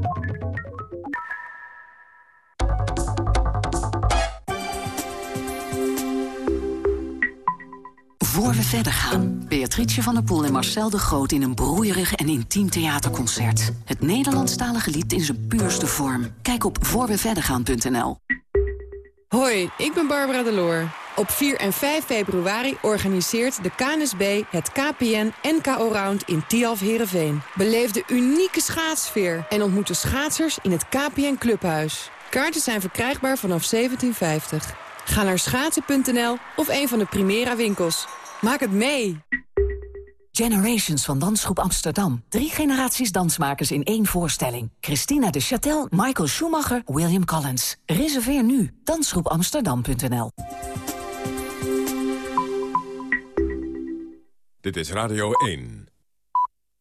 Voor we verder gaan, Beatrice van der Poel en Marcel de Groot... in een broeierig en intiem theaterconcert. Het Nederlandstalige lied in zijn puurste vorm. Kijk op voorweverdergaan.nl. Hoi, ik ben Barbara Deloor. Op 4 en 5 februari organiseert de KNSB het KPN NKO Round in Tialf Herenveen. Beleef de unieke schaatsfeer en ontmoet de schaatsers in het KPN Clubhuis. Kaarten zijn verkrijgbaar vanaf 1750. Ga naar schaatsen.nl of een van de Primera winkels. Maak het mee! Generations van Dansgroep Amsterdam. Drie generaties dansmakers in één voorstelling. Christina de Châtel, Michael Schumacher, William Collins. Reserveer nu. Dansgroepamsterdam.nl Dit is Radio 1.